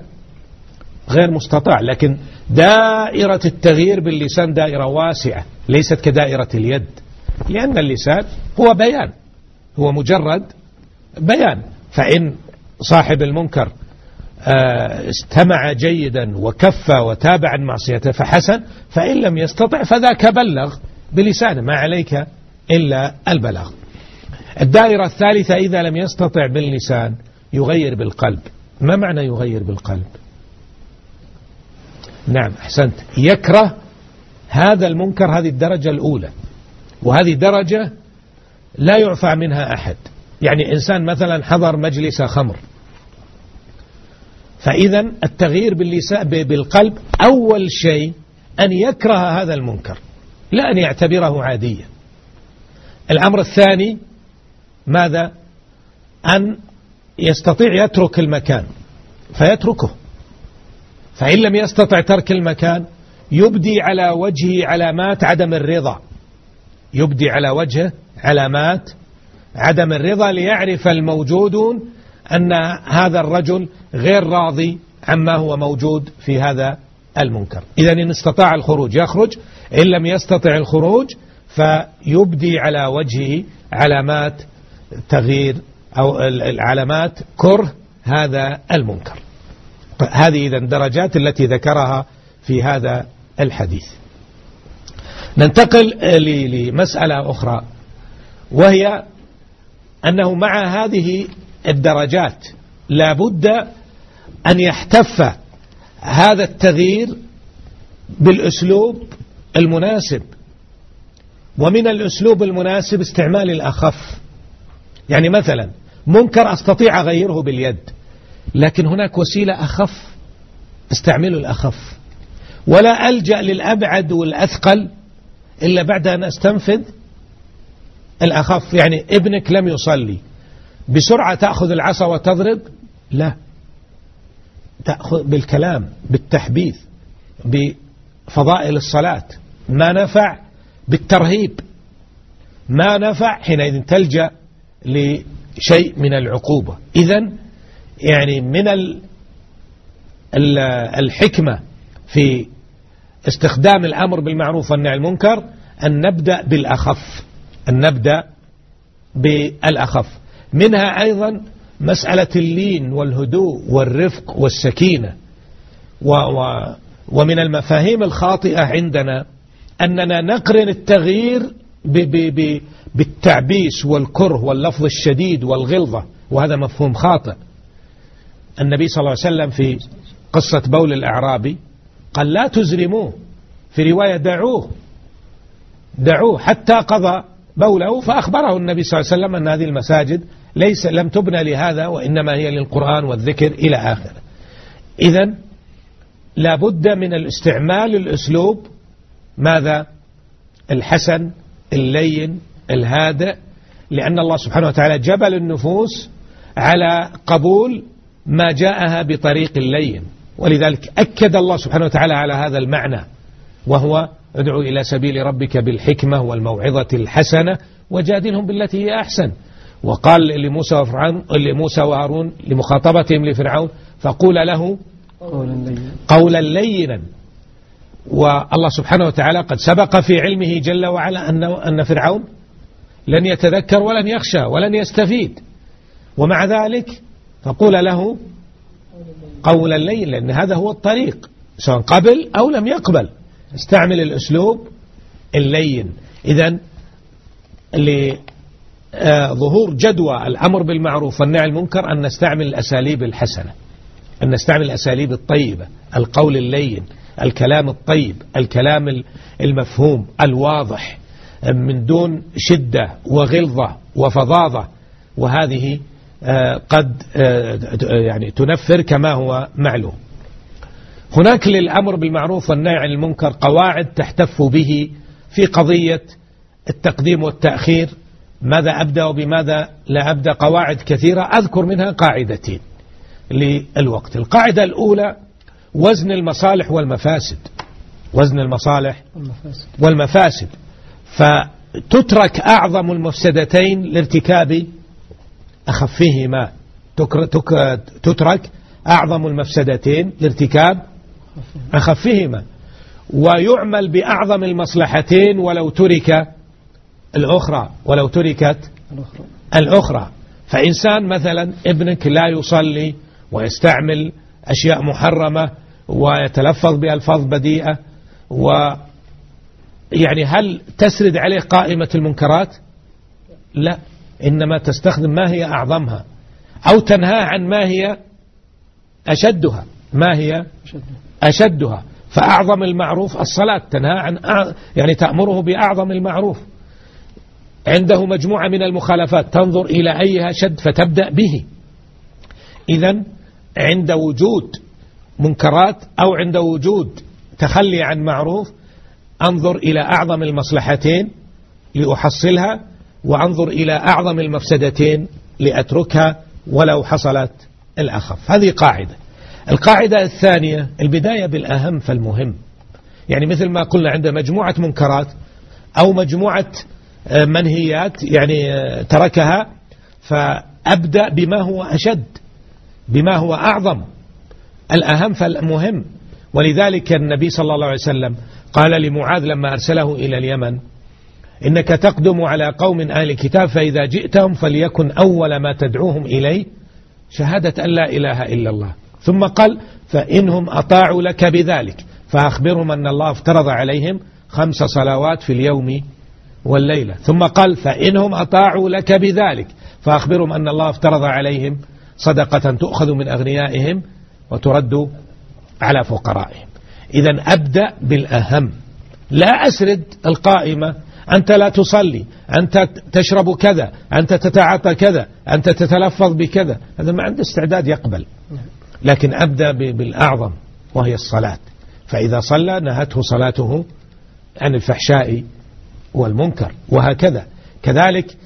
غير مستطاع لكن دائرة التغيير باللسان دائرة واسعة ليست كدائرة اليد لأن اللسان هو بيان هو مجرد بيان. فإن صاحب المنكر آه، استمع جيدا وكف وتابع عن معصيته فحسن فإن لم يستطع فذاك بلغ بلسانه ما عليك إلا البلاغ. الدائرة الثالثة إذا لم يستطع باللسان يغير بالقلب. ما معنى يغير بالقلب؟ نعم أحسنت. يكره هذا المنكر هذه الدرجة الأولى. وهذه درجة لا يعفى منها أحد. يعني إنسان مثلا حضر مجلس خمر. فإذا التغيير بالقلب أول شيء أن يكره هذا المنكر لا أن يعتبره عاديا الأمر الثاني ماذا؟ أن يستطيع يترك المكان فيتركه. فإن لم يستطع ترك المكان يبدي على وجهه علامات عدم الرضا. يبدي على وجهه علامات عدم الرضا ليعرف الموجودون أن هذا الرجل غير راضي عما هو موجود في هذا المنكر. إذا إن استطاع الخروج يخرج إن لم يستطع الخروج فيبدي على وجهه علامات تغيير أو العلامات كره هذا المنكر. هذه إذا درجات التي ذكرها في هذا الحديث. ننتقل لمسألة أخرى وهي أنه مع هذه الدرجات لابد أن يحتف هذا التغيير بالأسلوب المناسب. ومن الأسلوب المناسب استعمال الأخف. يعني مثلا منكر أستطيع أغيره باليد. لكن هناك وسيلة أخف استعملوا الأخف. ولا ألجأ للأبعد والأثقل إلا بعد أن أستنفذ الأخف. يعني ابنك لم يصلي. بسرعة تأخذ العصا وتضرب؟ لا. تأخذ بالكلام بالتحبيث بفضائل الصلاة. ما نفع؟ بالترهيب. ما نفع؟ حينئذ تلجأ لشيء من العقوبة. إذا يعني من الحكمة في استخدام الأمر بالمعروف والنهي عن المنكر أن نبدأ بالأخف أن نبدأ بالأخف. منها أيضا مسألة اللين والهدوء والرفق والسكينة. و و ومن المفاهيم الخاطئة عندنا أننا نقرن التغيير ب ب ب بالتعبيس والكره واللفظ الشديد والغلظة وهذا مفهوم خاطئ. النبي صلى الله عليه وسلم في قصة بول الأعرابي قال لا تزرموه. في رواية دعوه. دعوه. حتى قضى بوله فأخبره النبي صلى الله عليه وسلم أن هذه المساجد ليس لم تبنى لهذا وإنما هي للقرآن والذكر إلى آخره. إذا لابد من الاستعمال الأسلوب ماذا؟ الحسن اللين الهادئ لأن الله سبحانه وتعالى جبل النفوس على قبول ما جاءها بطريق اللين. ولذلك أكد الله سبحانه وتعالى على هذا المعنى وهو ادعو إلى سبيل ربك بالحكمة والموعظة الحسنة وجادلهم بالتي هي أحسن. وقال لموسى وفرعون لموسى وهارون لمخاطبتهم لفرعون فقول له قولا لينا. والله سبحانه وتعالى قد سبق في علمه جل وعلا أن أن فرعون لن يتذكر ولن يخشى ولن يستفيد. ومع ذلك فقول له قولا لين لأن هذا هو الطريق سواء قبل أو لم يقبل. استعمل الأسلوب اللين. إذا لظهور جدوى الأمر بالمعروف والنهي عن المنكر أن نستعمل الأساليب الحسنة أن نستعمل الأساليب الطيبة القول اللين الكلام الطيب الكلام المفهوم الواضح. من دون شدة وغلظة وفظاظة. وهذه آه، قد آه، يعني تنفر كما هو معلوم. هناك للأمر بالمعروف والنهي عن المنكر قواعد تحتف به في قضية التقديم والتأخير. ماذا أبدأ وبماذا لا أبدأ؟ قواعد كثيرة أذكر منها قاعدتين للوقت. القاعدة الأولى وزن المصالح والمفاسد. وزن المصالح والمفاسد. فتترك أعظم المفسدتين لارتكاب أخفهما. تترك أعظم المفسدتين لارتكاب أخفهما. ويعمل بأعظم المصلحتين ولو ترك الأخرى ولو تركت الأخرى. فإنسان مثلا ابنك لا يصلي ويستعمل أشياء محرمة ويتلفظ بألفاظ بديئة يعني هل تسرد عليه قائمة المنكرات؟ لا إنما تستخدم ما هي أعظمها أو تنهى عن ما هي أشدها ما هي أشدها. فأعظم المعروف الصلاة تنهى عن يعني تأمره بأعظم المعروف. عنده مجموعة من المخالفات تنظر إلى أيها شد فتبدأ به. إذا عند وجود منكرات أو عند وجود تخلي عن معروف أنظر إلى أعظم المصلحتين لأحصلها وأنظر إلى أعظم المفسدتين لأتركها ولو حصلت الأخف. هذه قاعدة. القاعدة الثانية البداية بالأهم فالمهم. يعني مثل ما قلنا عند مجموعة منكرات أو مجموعة آه، منهيات يعني آه، تركها فأبدأ بما هو أشد بما هو أعظم. الأهم فالمهم. ولذلك النبي صلى الله عليه وسلم قال لمعاذ لما أرسله إلى اليمن إنك تقدم على قوم أهل الكتاب فإذا جئتهم فليكن أول ما تدعوهم إليه شهادة أن لا إله إلا الله. ثم قال فإنهم أطاعوا لك بذلك. فأخبرهم أن الله افترض عليهم خمس صلوات في اليوم والليلة. ثم قال فإنهم أطاعوا لك بذلك. فأخبرهم أن الله افترض عليهم صدقة تؤخذ من أغنيائهم وترد على فقرائهم. إذا أبدأ بالأهم. لا أسرد القائمة. أنت لا تصلي. أنت تشرب كذا. أنت تتعاطى كذا. أنت تتلفظ بكذا. هذا ما عنده استعداد يقبل. لكن أبدأ بالأعظم وهي الصلاة. فإذا صلى نهته صلاته عن الفحشاء والمنكر وهكذا. كذلك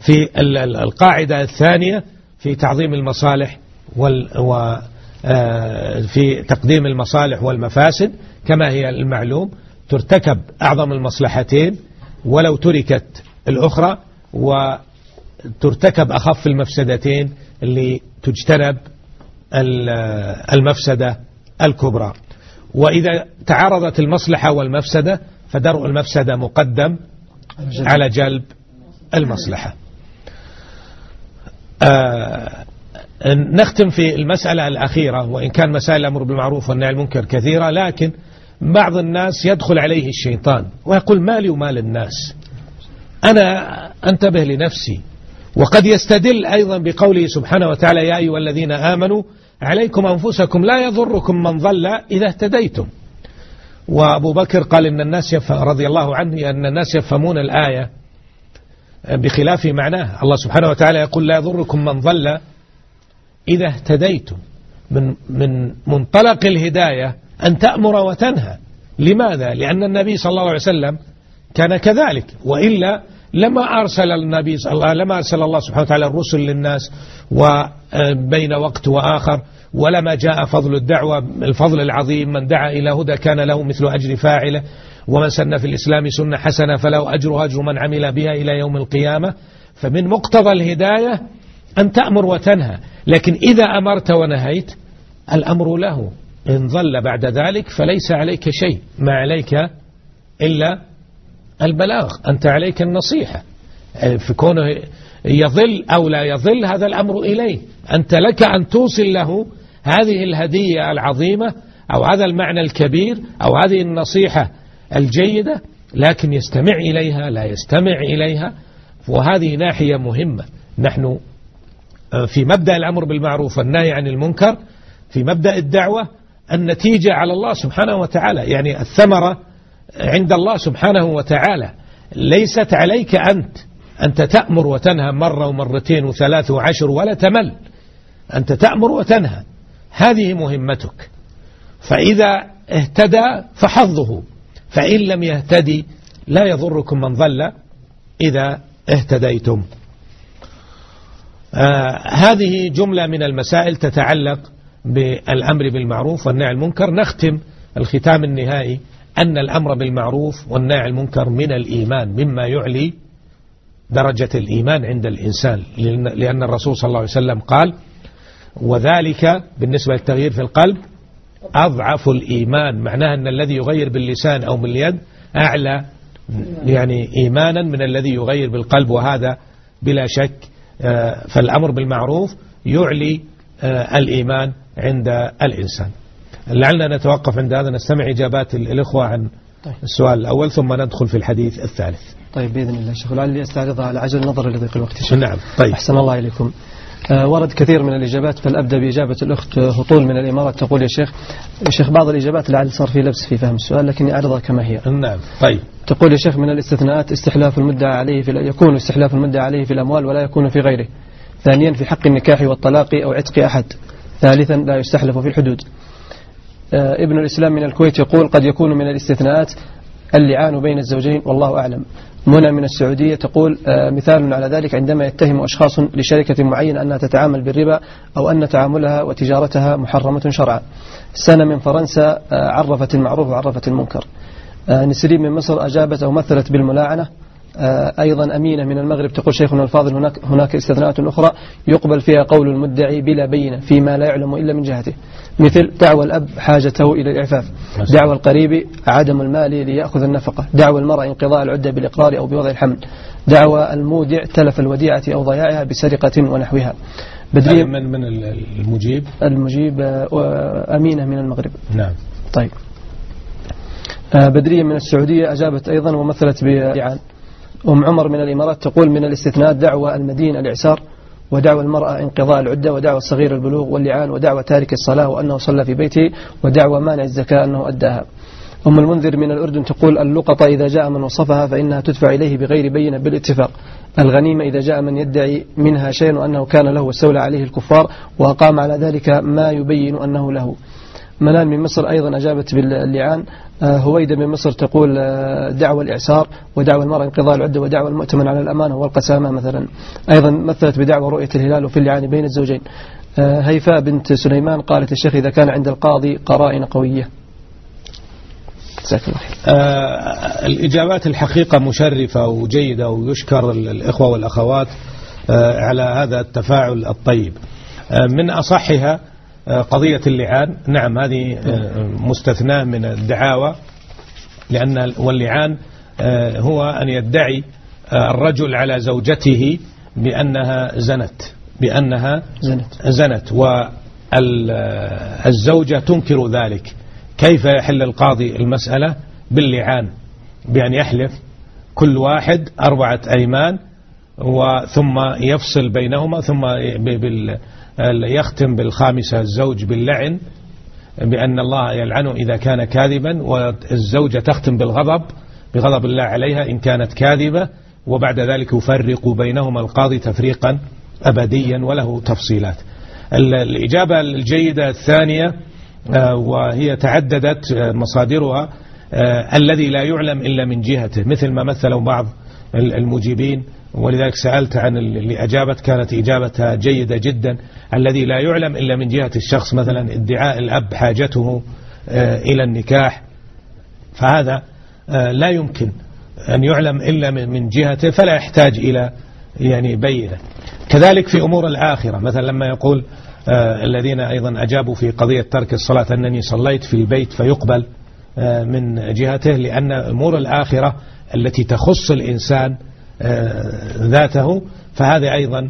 في القاعدة الثانية في تعظيم المصالح وال في تقديم المصالح والمفاسد كما هي المعلوم ترتكب أعظم المصلحتين ولو تركت الأخرى وترتكب أخف المفسدتين اللي تجتنب المفسدة الكبرى. وإذا تعارضت المصلحة والمفسدة فدرء المفسدة مقدم على جلب المصلحة. آه نختم في المسألة الأخيرة وإن كان مسائل الأمر بالمعروف والنهي عن المنكر كثيرة لكن بعض الناس يدخل عليه الشيطان ويقول مالي ومال الناس أنا أنتبه لنفسي وقد يستدل أيضا بقوله سبحانه وتعالى يا أيها الذين آمنوا عليكم أنفسكم لا يضركم من ضل إذا اهتديتم. وأبو بكر قال إن الناس رضي الله عنه أن الناس يفهمون الآية بخلاف معناها الله سبحانه وتعالى يقول لا يضركم من ضل إذا اهتديتم من, من منطلق الهداية أن تأمر وتنهى لماذا؟ لأن النبي صلى الله عليه وسلم كان كذلك وإلا لما أرسل النبي صلى الله لما أرسل الله سبحانه وتعالى الرسل للناس وبين وقت وآخر ولما جاء فضل الدعوة الفضل العظيم من دعا إلى هدى كان له مثل أجر فاعله ومن سن في الإسلام سنة حسنة فله أجر أجر من عمل بها إلى يوم القيامة فمن مقتضى الهداية أن تأمر وتنهى. لكن إذا أمرت ونهيت الأمر له. إن ظل بعد ذلك فليس عليك شيء. ما عليك إلا البلاغ. أنت عليك النصيحة. في كونه يظل أو لا يظل هذا الأمر إليه. أنت لك أن توصل له هذه الهدية العظيمة أو هذا المعنى الكبير أو هذه النصيحة الجيدة لكن يستمع إليها لا يستمع إليها. وهذه ناحية مهمة. نحن في مبدأ الأمر بالمعروف والنهي عن المنكر في مبدأ الدعوة النتيجة على الله سبحانه وتعالى. يعني الثمرة عند الله سبحانه وتعالى. ليست عليك أنت أنت تأمر وتنهى مرة ومرتين وثلاث وعشر ولا تمل. أنت تأمر وتنهى. هذه مهمتك. فإذا اهتدى فحظه. فإن لم يهتدي لا يضركم من ضل إذا اهتديتم. آه هذه جملة من المسائل تتعلق بالأمر بالمعروف والنهي عن المنكر. نختم الختام النهائي. أن الأمر بالمعروف والنهي عن المنكر من الإيمان مما يعلي درجة الإيمان عند الإنسان لأن الرسول صلى الله عليه وسلم قال وذلك بالنسبة للتغيير في القلب أضعف الإيمان. معناها أن الذي يغير باللسان أو باليد أعلى يعني إيمانا من الذي يغير بالقلب وهذا بلا شك فالأمر بالمعروف يعلي آه، الإيمان عند الإنسان لعلنا نتوقف عند هذا نستمع إجابات الإخوة عن طيب. السؤال الأول ثم ندخل في الحديث الثالث طيب بإذن الله شيخ لعلي أستعرضها على عجل النظر لضيق الوقت شيخ. نعم طيب أحسن الله إليكم آه ورد كثير من الإجابات فلأبدأ بإجابة الأخت هطول من الإمارات. تقول يا شيخ يا شيخ بعض الإجابات لعل صار في لبس في فهم السؤال لكني أعرضها كما هي. نعم طيب. تقول يا شيخ من الاستثناءات استحلاف المدعى عليه في يكون استحلاف المدعى عليه في الأموال ولا يكون في غيره. ثانيا في حق النكاح والطلاق أو عتق أحد. ثالثا لا يستحلف في الحدود. آه، ابن الإسلام من الكويت يقول قد يكون من الاستثناءات اللعان بين الزوجين والله أعلم. منى من السعودية تقول آه، مثال على ذلك عندما يتهم أشخاص لشركة معينة أنها تتعامل بالربا أو أن تعاملها وتجارتها محرمة شرعا. سنة من فرنسا آه، عرفت المعروف وعرفت المنكر. نسرين من مصر أجابت أو مثلت بالملاعنة. آه، أيضا أمينة من المغرب. تقول شيخنا الفاضل هناك, هناك استثناءات أخرى يقبل فيها قول المدعي بلا بينة فيما لا يعلم إلا من جهته. مثل دعوى الأب حاجته إلى الإعفاف. دعوى القريب عدم المال ليأخذ النفقة. دعوى المرأة انقضاء العدة بالإقرار أو بوضع الحمل. دعوى المودع تلف الوديعة أو ضياعها بسرقة ونحوها. بدرية من من المجيب؟ المجيب آه، أمينة من المغرب. نعم. طيب. آه، بدرية من السعودية أجابت أيضا ومثلت بإعان أم عمر من الإمارات تقول من الاستثناء دعوة المدين الإعسار ودعوة المرأة انقضاء العدة ودعوة الصغير البلوغ واللعان ودعوة تارك الصلاة وأنه صلى في بيته ودعوة مانع الزكاة أنه أداها. أم المنذر من الأردن تقول اللقطة إذا جاء من وصفها فإنها تدفع إليه بغير بينة بالاتفاق. الغنيمة إذا جاء من يدعي منها شيء وأنه كان له واستولى عليه الكفار وأقام على ذلك ما يبين أنه له. منال من مصر أيضا أجابت باللعان. آه، هويدة من مصر تقول آه، دعوة الإعسار ودعوة المرأة انقضاء العدة ودعوة المؤتمن على الأمانة والقسامة مثلا. أيضا مثلت بدعوة رؤية الهلال وفي اللعان بين الزوجين. آه، هيفاء بنت سليمان قالت الشيخ إذا كان عند القاضي قرائن قوية. آه الإجابات الحقيقة مشرفة وجيدة ويشكر الإخوة والأخوات آه على هذا التفاعل الطيب. آه من أصحها قضية اللعان. نعم هذه آه مستثناة من الدعاوى لأن واللعان آه هو أن يدعي آه الرجل على زوجته بأنها زنت بأنها زنت, زنت. والزوجة تنكر ذلك. كيف يحل القاضي المسألة؟ باللعان بأن يحلف كل واحد أربعة أيمان وثم يفصل بينهما ثم يختم بالخامسة الزوج باللعن بأن الله يلعنه إذا كان كاذبا والزوجة تختم بالغضب بغضب الله عليها إن كانت كاذبة وبعد ذلك يفرق بينهما القاضي تفريقا أبديا وله تفصيلات. الإجابة الجيدة الثانية آه، وهي تعددت آه، مصادرها آه، الذي لا يعلم إلا من جهته مثل ما مثلوا بعض المجيبين ولذلك سألت عن اللي أجابت كانت إجابتها جيدة جدا الذي لا يعلم إلا من جهة الشخص مثلا ادعاء الأب حاجته إلى النكاح. فهذا لا يمكن أن يعلم إلا من جهته فلا يحتاج إلى يعني بينة كذلك في أمور الآخرة مثلا لما يقول آه الذين أيضا أجابوا في قضية ترك الصلاة أنني صليت في البيت فيقبل آه من جهته لأن أمور الآخرة التي تخص الإنسان آه ذاته فهذه أيضا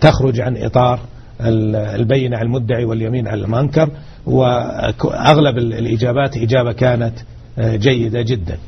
تخرج عن إطار البين على المدعي واليمين على المنكر وأغلب الإجابات إجابة كانت آه، جيدة جدا.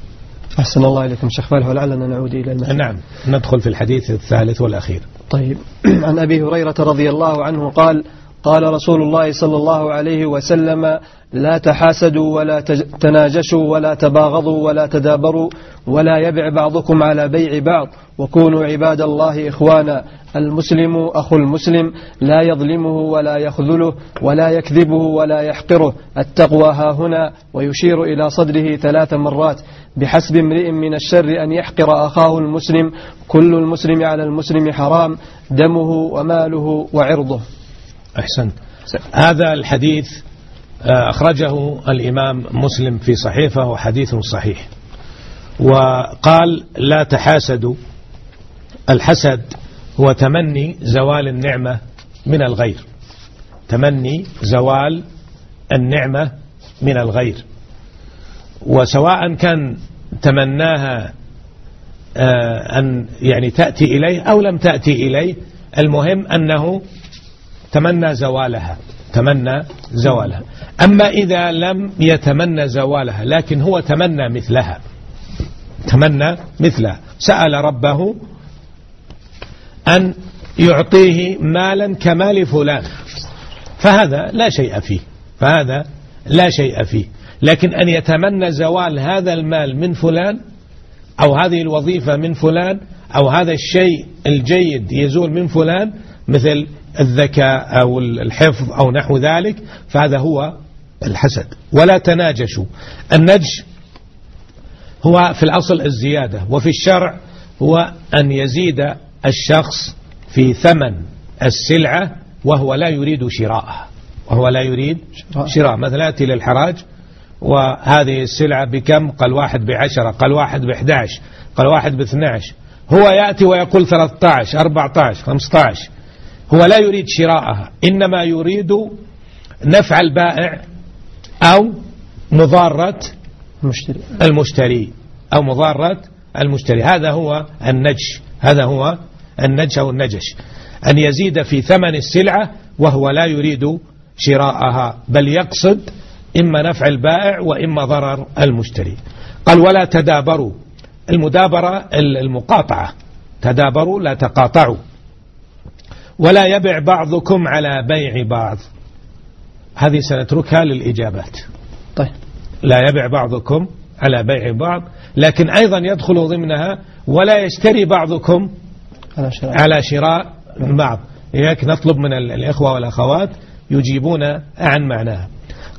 أحسن الله إليكم شيخ فالح ولعلنا نعود إلى المسجد نعم ندخل في الحديث الثالث والأخير. طيب عن أبي هريرة رضي الله عنه قال قال رسول الله صلى الله عليه وسلم لا تحاسدوا ولا تناجشوا ولا تباغضوا ولا تدابروا ولا يبع بعضكم على بيع بعض. وكونوا عباد الله إخوانا. المسلم أخو المسلم لا يظلمه ولا يخذله ولا يكذبه ولا يحقره. التقوى ها هنا ويشير إلى صدره ثلاث مرات. بحسب امرئ من الشر أن يحقر أخاه المسلم. كل المسلم على المسلم حرام. دمه وماله وعرضه. أحسنت. هذا الحديث آه، أخرجه الإمام مسلم في صحيفة وحديث صحيح. وقال لا تحاسدوا الحسد هو تمني زوال النعمة من الغير. تمني زوال النعمة من الغير. وسواء كان تمناها آه، أن يعني تأتي إليه أو لم تأتي إليه المهم أنه تمنى زوالها. تمنى زوالها. أما إذا لم يتمنى زوالها لكن هو تمنى مثلها. تمنى مثلها. سأل ربه أن يعطيه مالا كمال فلان. فهذا لا شيء فيه. فهذا لا شيء فيه. لكن أن يتمنى زوال هذا المال من فلان أو هذه الوظيفة من فلان أو هذا الشيء الجيد يزول من فلان مثل الذكاء أو الحفظ أو نحو ذلك فهذا هو الحسد. ولا تناجشوا. النجش هو في الأصل الزيادة وفي الشرع هو أن يزيد الشخص في ثمن السلعة وهو لا يريد شراءها. وهو لا يريد شراء. مثلا أتي للحراج وهذه السلعة بكم؟ قال واحد بعشرة قال واحد بإحداش قال واحد باثناش هو يأتي ويقول 13 14 15 هو لا يريد شراءها إنما يريد نفع البائع أو مضارة المشتري, المشتري أو مضارة المشتري. هذا هو النجش هذا هو النجش أو النجش. أن يزيد في ثمن السلعة وهو لا يريد شراءها بل يقصد إما نفع البائع وإما ضرر المشتري. قال ولا تدابروا. المدابرة المقاطعة. تدابروا لا تقاطعوا. ولا يبع بعضكم على بيع بعض. هذه سنتركها للإجابات. طيب. لا يبع بعضكم على بيع بعض لكن أيضا يدخل ضمنها ولا يشتري بعضكم على شراء, على شراء بعض. لذلك نطلب من الإخوة والأخوات يجيبون عن معناها.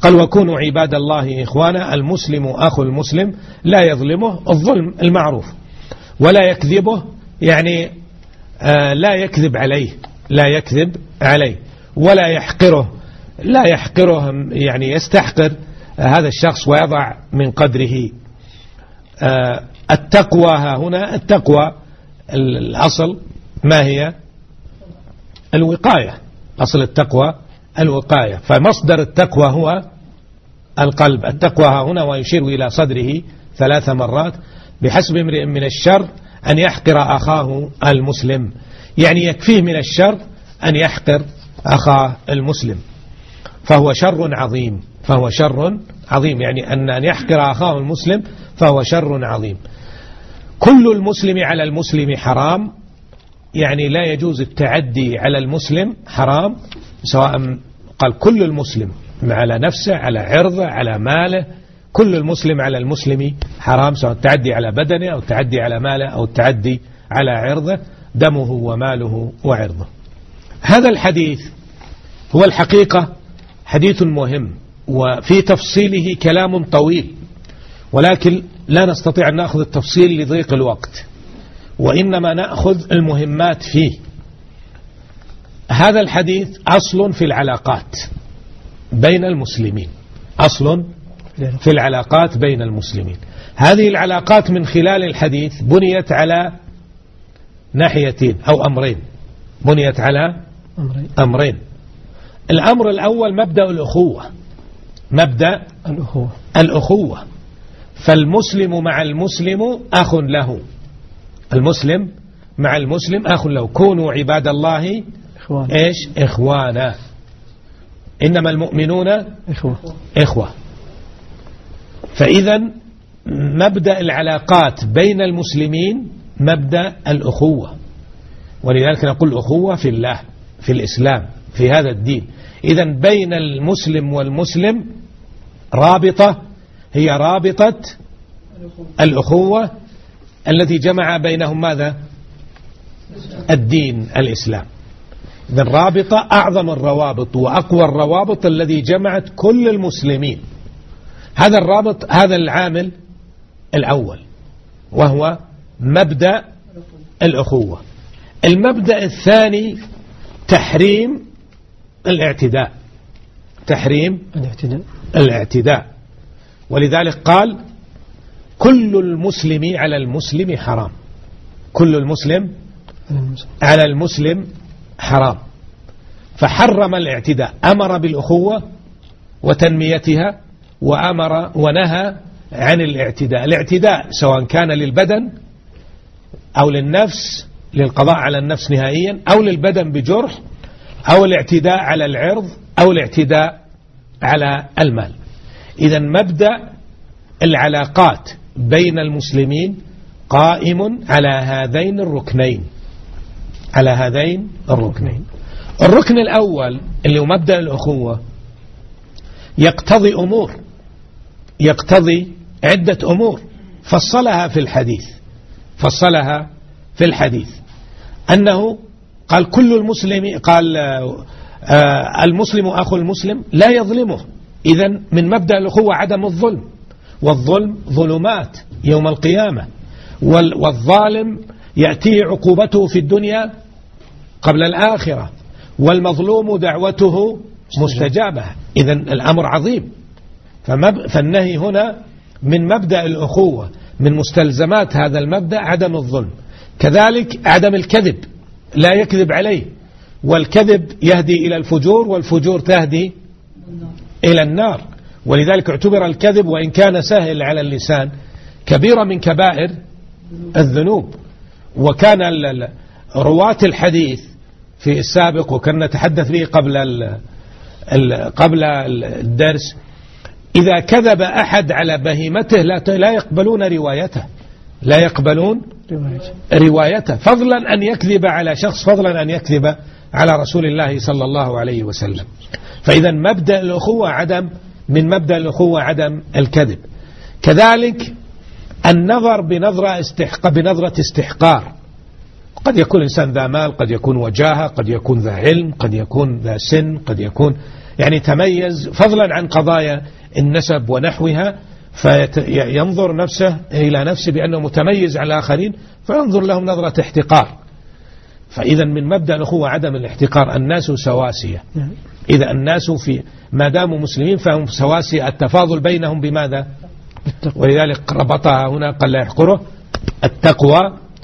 قال وكونوا عباد الله إخوانا المسلم أخو المسلم لا يظلمه الظلم المعروف ولا يكذبه يعني آه لا يكذب عليه. لا يكذب عليه ولا يحقره لا يحقره يعني يستحقر هذا الشخص ويضع من قدره. آه التقوى ها هنا التقوى الأصل ما هي؟ الوقاية أصل التقوى الوقاية. فمصدر التقوى هو القلب. التقوى ها هنا ويشير إلى صدره ثلاث مرات بحسب امرئ من الشر أن يحقر أخاه المسلم. يعني يكفيه من الشر أن يحقر أخاه المسلم. فهو شر عظيم. فهو شر عظيم. يعني أن أن يحقر أخاه المسلم فهو شر عظيم. كل المسلم على المسلم حرام. يعني لا يجوز التعدي على المسلم حرام. سواء قال كل المسلم على نفسه على عرضه على ماله. كل المسلم على المسلم حرام سواء التعدي على بدنه أو التعدي على ماله أو التعدي على عرضه. دمه وماله وعرضه. هذا الحديث هو الحقيقة حديث مهم وفي تفصيله كلام طويل ولكن لا نستطيع أن نأخذ التفصيل لضيق الوقت وإنما نأخذ المهمات فيه. هذا الحديث أصل في العلاقات بين المسلمين أصل في العلاقات بين المسلمين. هذه العلاقات من خلال الحديث بنيت على ناحيتين أو أمرين. بنيت على أمرين, أمرين. الأمر الأول مبدأ الأخوة. مبدأ الأخوة. الأخوة. فالمسلم مع المسلم أخ له. المسلم مع المسلم أخ له. كونوا عباد الله إخوان. إيش؟ إخوانا. إنما المؤمنون إخوة. إخوة. فإذا مبدأ العلاقات بين المسلمين مبدأ الأخوة. ولذلك نقول أخوة في الله في الإسلام في هذا الدين. إذا بين المسلم والمسلم رابطة هي رابطة الأخوة التي جمع بينهم ماذا؟ الدين الإسلام. إذا رابطة أعظم الروابط وأقوى الروابط الذي جمعت كل المسلمين. هذا الرابط هذا العامل الأول وهو مبدأ الأخوة. المبدأ الثاني تحريم الاعتداء. تحريم الاعتداء. الاعتداء. ولذلك قال كل المسلم على المسلم حرام. كل المسلم على المسلم. حرام. فحرم الاعتداء. أمر بالأخوة وتنميتها وأمر ونهى عن الاعتداء. الاعتداء سواء كان للبدن أو للنفس للقضاء على النفس نهائيا أو للبدن بجرح أو الاعتداء على العرض أو الاعتداء على المال. إذا مبدأ العلاقات بين المسلمين قائم على هذين الركنين. على هذين الركنين. الركن الأول اللي هو مبدأ الأخوة يقتضي أمور يقتضي عدة أمور فصلها في الحديث. فصلها في الحديث. أنه قال كل المسلم قال آه المسلم أخو المسلم لا يظلمه. إذا من مبدأ الأخوة عدم الظلم. والظلم ظلمات يوم القيامة. والظالم يأتيه عقوبته في الدنيا قبل الآخرة. والمظلوم دعوته مستجابة. إذا الأمر عظيم. فالنهي هنا من مبدأ الأخوة. من مستلزمات هذا المبدأ عدم الظلم. كذلك عدم الكذب لا يكذب عليه والكذب يهدي إلى الفجور والفجور تهدي إلى النار. ولذلك اعتبر الكذب وإن كان سهل على اللسان كبيرة من كبائر الذنوب. وكان رواة الحديث في السابق وكنا نتحدث به قبل قبل الدرس إذا كذب أحد على بهيمته لا يقبلون روايته. لا يقبلون روايته. فضلا أن يكذب على شخص فضلا أن يكذب على رسول الله صلى الله عليه وسلم. فإذا مبدأ الأخوة عدم من مبدأ الأخوة عدم الكذب. كذلك النظر بنظرة, استحق بنظرة استحقار. قد يكون الإنسان ذا مال قد يكون وجاهة قد يكون ذا علم قد يكون ذا سن قد يكون يعني تميز فضلا عن قضايا النسب ونحوها فينظر نفسه إلى نفسه بأنه متميز على الآخرين فينظر لهم نظرة احتقار. فإذا من مبدأ الأخوة عدم الاحتقار الناس سواسية. إذا الناس في ما داموا مسلمين فهم سواسية. التفاضل بينهم بماذا؟ ولذلك ربطها هنا قال لا يحقره التقوى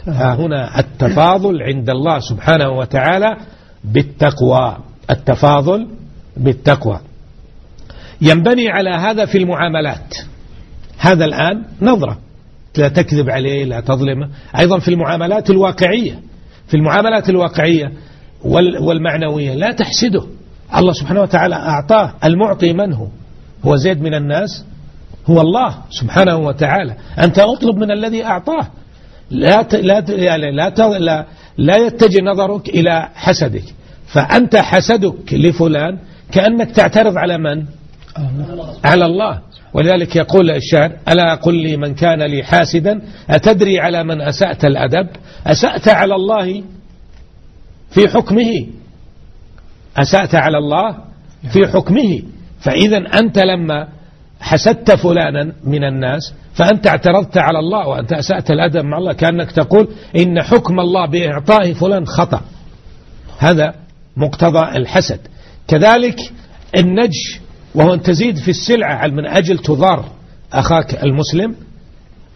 ها هنا التفاضل عند الله سبحانه وتعالى بالتقوى. التفاضل بالتقوى. ينبني على هذا في المعاملات. هذا الآن نظرة. لا تكذب عليه لا تظلمه أيضا في المعاملات الواقعية. في المعاملات الواقعية والمعنوية. لا تحسده. الله سبحانه وتعالى أعطاه. المعطي من هو؟ هو زيد من الناس؟ هو الله سبحانه وتعالى. أنت أطلب من الذي أعطاه. لا لا يعني لا لا, لا يتجه نظرك إلى حسدك. فأنت حسدك لفلان كأنك تعترض على من؟ على الله. ولذلك يقول الشاعر ألا قل لي من كان لي حاسدا؟ أتدري على من أسأت الأدب؟ أسأت على الله في حكمه. أسأت على الله في حكمه. فإذا أنت لما حسدت فلانا من الناس فأنت اعترضت على الله وأنت أسأت الأدب مع الله كأنك تقول إن حكم الله بإعطاء فلان خطأ. هذا مقتضى الحسد. كذلك النج وهو أن تزيد في السلعة من أجل تضار أخاك المسلم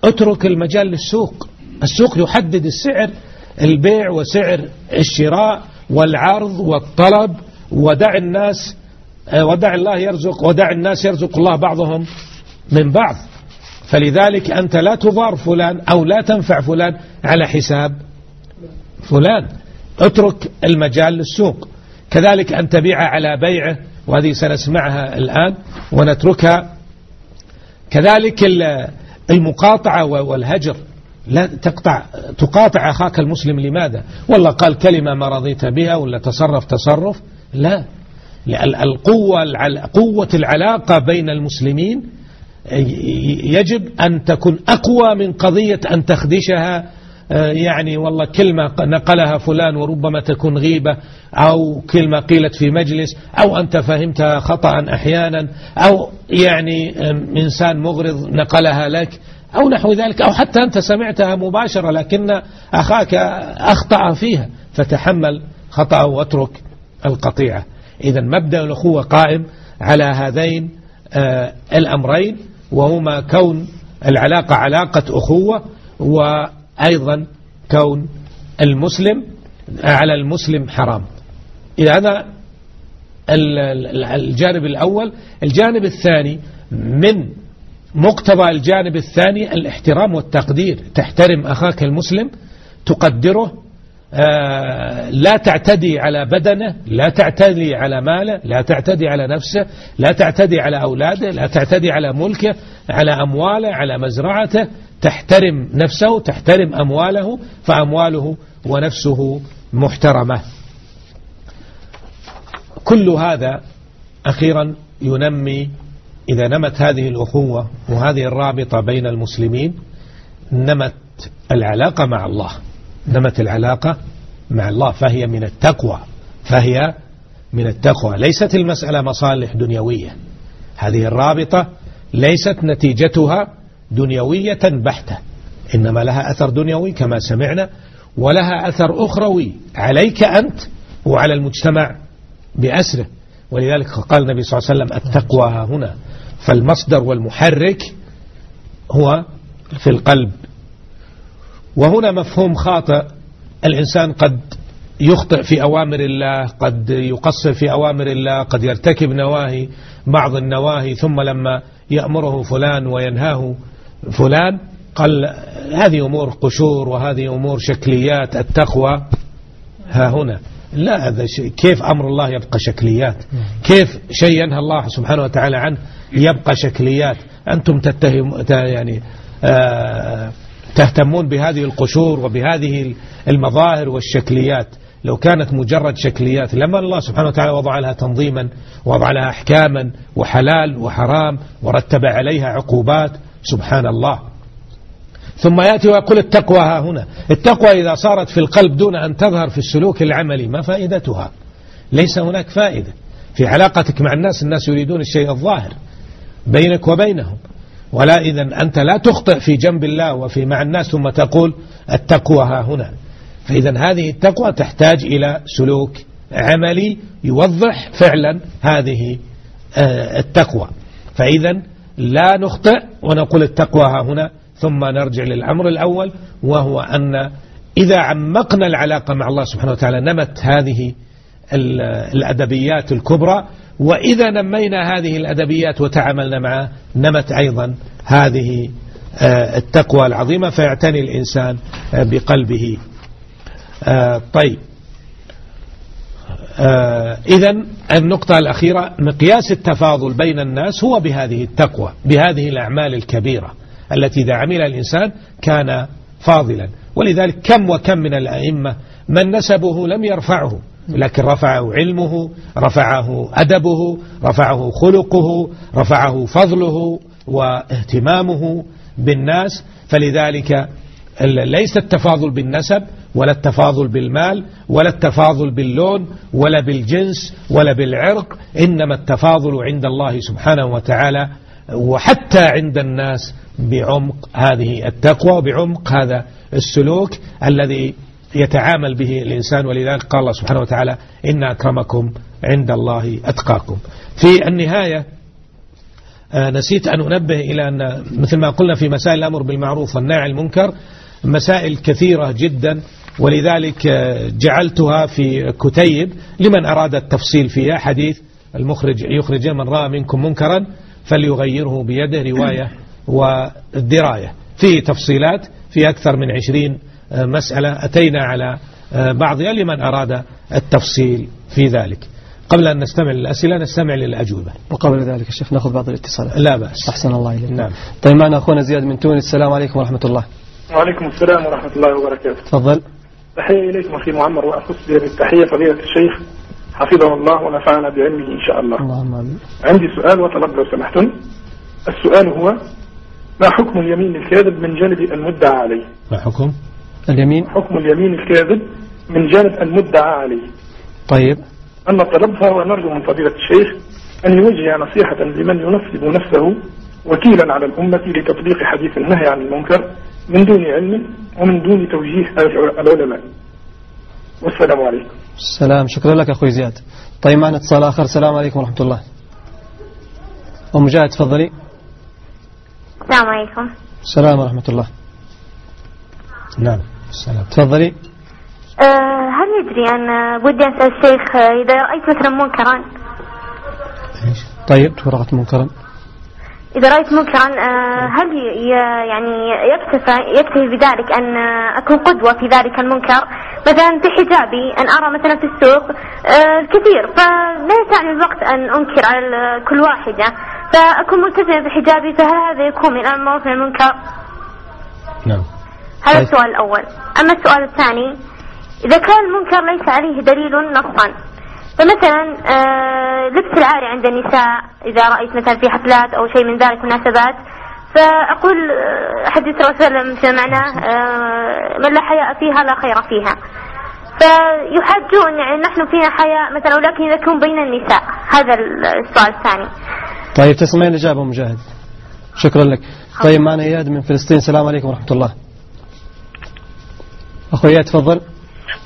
اترك المجال للسوق. السوق يحدد السعر البيع وسعر الشراء والعرض والطلب ودع الناس ودع الله يرزق ودع الناس يرزق الله بعضهم من بعض. فلذلك أنت لا تضار فلان أو لا تنفع فلان على حساب فلان. اترك المجال للسوق. كذلك أن تبيع على بيعه وهذه سنسمعها الآن ونتركها. كذلك المقاطعة والهجر. لا تقطع تقاطع أخاك المسلم لماذا؟ والله قال كلمة ما رضيت بها ولا تصرف تصرف. لا. القوة قوة العلاقة بين المسلمين يجب أن تكون أقوى من قضية أن تخدشها يعني والله كلمة نقلها فلان وربما تكون غيبة أو كلمة قيلت في مجلس أو أنت فهمتها خطأ أحيانا أو يعني إنسان مغرض نقلها لك أو نحو ذلك أو حتى أنت سمعتها مباشرة لكن أخاك أخطأ فيها فتحمل خطأ واترك القطيعة. إذا مبدأ الأخوة قائم على هذين آه، الأمرين وهما كون العلاقة علاقة أخوة وأيضا كون المسلم على المسلم حرام. إذا هذا الجانب الأول الجانب الثاني من مقتضى الجانب الثاني الاحترام والتقدير. تحترم أخاك المسلم تقدره آه، لا تعتدي على بدنه لا تعتدي على ماله لا تعتدي على نفسه لا تعتدي على أولاده لا تعتدي على ملكه على أمواله على مزرعته. تحترم نفسه تحترم أمواله فأمواله ونفسه محترمة. كل هذا أخيرا ينمي إذا نمت هذه الأخوة وهذه الرابطة بين المسلمين نمت العلاقة مع الله. نمت العلاقة مع الله فهي من التقوى فهي من التقوى. ليست المسألة مصالح دنيوية. هذه الرابطة ليست نتيجتها دنيوية بحتة. إنما لها أثر دنيوي كما سمعنا ولها أثر أخروي عليك أنت وعلى المجتمع بأسره. ولذلك قال النبي صلى الله عليه وسلم التقوى هنا فالمصدر والمحرك هو في القلب. وهنا مفهوم خاطئ الإنسان قد يخطئ في أوامر الله قد يقصر في أوامر الله قد يرتكب نواهي بعض النواهي ثم لما يأمره فلان وينهاه فلان قال هذه أمور قشور وهذه أمور شكليات التقوى. ها هنا. لا هذا شيء. كيف أمر الله يبقى شكليات؟ كيف شيء ينهى الله سبحانه وتعالى عنه يبقى شكليات؟ أنتم تتهم يعني آه تهتمون بهذه القشور وبهذه المظاهر والشكليات. لو كانت مجرد شكليات لما الله سبحانه وتعالى وضع لها تنظيما وضع لها أحكاما وحلال وحرام ورتب عليها عقوبات سبحان الله. ثم يأتي ويقول التقوى ها هنا. التقوى إذا صارت في القلب دون أن تظهر في السلوك العملي ما فائدتها؟ ليس هناك فائدة. في علاقتك مع الناس الناس يريدون الشيء الظاهر بينك وبينهم. ولا إذا أنت لا تخطئ في جنب الله وفي مع الناس ثم تقول التقوى ها هنا. فإذا هذه التقوى تحتاج إلى سلوك عملي يوضح فعلا هذه آه، التقوى. فإذا لا نخطئ ونقول التقوى ها هنا ثم نرجع للأمر الأول وهو أن إذا عمقنا العلاقة مع الله سبحانه وتعالى نمت هذه الأدبيات الكبرى وإذا نمينا هذه الأدبيات وتعاملنا معها نمت أيضا هذه آه، التقوى العظيمة فيعتني الإنسان آه، بقلبه. آه، طيب. إذا النقطة الأخيرة مقياس التفاضل بين الناس هو بهذه التقوى بهذه الأعمال الكبيرة التي إذا عمل الإنسان كان فاضلا. ولذلك كم وكم من الأئمة من نسبه لم يرفعه لكن رفعه علمه رفعه أدبه رفعه خلقه رفعه فضله واهتمامه بالناس. فلذلك ليس التفاضل بالنسب ولا التفاضل بالمال ولا التفاضل باللون ولا بالجنس ولا بالعرق إنما التفاضل عند الله سبحانه وتعالى وحتى عند الناس بعمق هذه التقوى وبعمق هذا السلوك الذي يتعامل به الإنسان. ولذلك قال الله سبحانه وتعالى إن أكرمكم عند الله أتقاكم. في النهاية آه، نسيت أن أنبه إلى أن مثل ما قلنا في مسائل الأمر بالمعروف والنهي المنكر مسائل كثيرة جدا ولذلك جعلتها في كتيب لمن أراد التفصيل فيها. حديث المخرج يخرج من رأى منكم منكرا فليغيره بيده رواية والدراية فيه تفصيلات في أكثر من عشرين مسألة أتينا على بعضها لمن أراد التفصيل في ذلك. قبل أن نستمع للأسئلة نستمع للأجوبة. وقبل ذلك الشيخ نأخذ بعض الاتصالات. لا بأس. أحسن الله إليك. نعم. طيب معنا أخونا زياد من تونس. السلام عليكم ورحمة الله. وعليكم السلام ورحمة الله وبركاته. تفضل. تحية إليكم أخي معمر وأخص بهذه التحية فضيلة الشيخ. حفظه الله ونفعنا بعلمه إن شاء الله. اللهم آمين. عندي سؤال وطلب لو سمحتم. السؤال هو ما حكم اليمين الكاذب من جانب المدعى عليه؟ ما حكم؟ اليمين؟ حكم اليمين الكاذب من جانب المدعى عليه. طيب. أما طلبها ونرجو من فضيلة الشيخ أن يوجه نصيحة لمن ينصب نفسه وكيلا على الأمة لتطبيق حديث النهي عن المنكر من دون علم ومن دون توجيه العلماء. والسلام عليكم. السلام شكرا لك أخوي زياد. طيب معنا اتصال آخر. السلام عليكم ورحمة الله. أم مجاهد تفضلي. السلام عليكم. السلام ورحمة الله. نعم. السلام. تفضلي. أه هل يدري أن ودي أسأل الشيخ إذا رأيت مثلا منكرا؟ طيب ورقة منكرا. إذا رأيت منكرا أه هل يعني يكتفى يكتفي بذلك أن أكون قدوة في ذلك المنكر مثلا بحجابي أن أرى مثلا في السوق أه كثير فلا يسعني الوقت أن أنكر على كل واحدة فأكون ملتزمة بحجابي فهل هذا يكون من المعروف من المنكر؟ نعم هذا طيب. السؤال الأول أما السؤال الثاني إذا كان المنكر ليس عليه دليل نصا فمثلا آه لبس العاري عند النساء إذا رأيت مثلا في حفلات أو شيء من ذلك مناسبات. فأقول حديث الرسول صلى الله عليه وسلم معناه آه من لا حياء فيها لا خير فيها. فيحاجون يعني نحن فينا حياء مثلا ولكن إذا كون بين النساء. هذا السؤال الثاني. طيب تسمعين الإجابة مجاهد؟ شكرا لك. طيب معنا إياد من فلسطين. السلام عليكم ورحمة الله. أخوي إياد تفضل.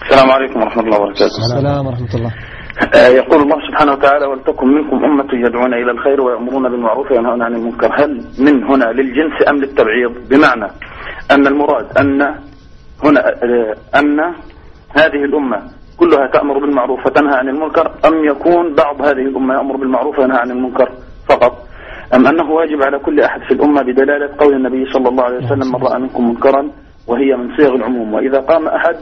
السلام عليكم ورحمة الله وبركاته. السلام ورحمة الله. يقول الله سبحانه وتعالى ولتكن منكم أمة يدعون إلى الخير ويأمرون بالمعروف وينهون عن المنكر. هل من هنا للجنس أم للتبعيض؟ بمعنى أن المراد أن هنا آه، أن هذه الأمة كلها تأمر بالمعروف وتنهى عن المنكر أم يكون بعض هذه الأمة يأمر بالمعروف وينهى عن المنكر فقط؟ أم أنه واجب على كل أحد في الأمة بدلالة قول النبي صلى الله عليه وسلم من رأى منكم منكرا وهي من صيغ العموم. وإذا قام أحد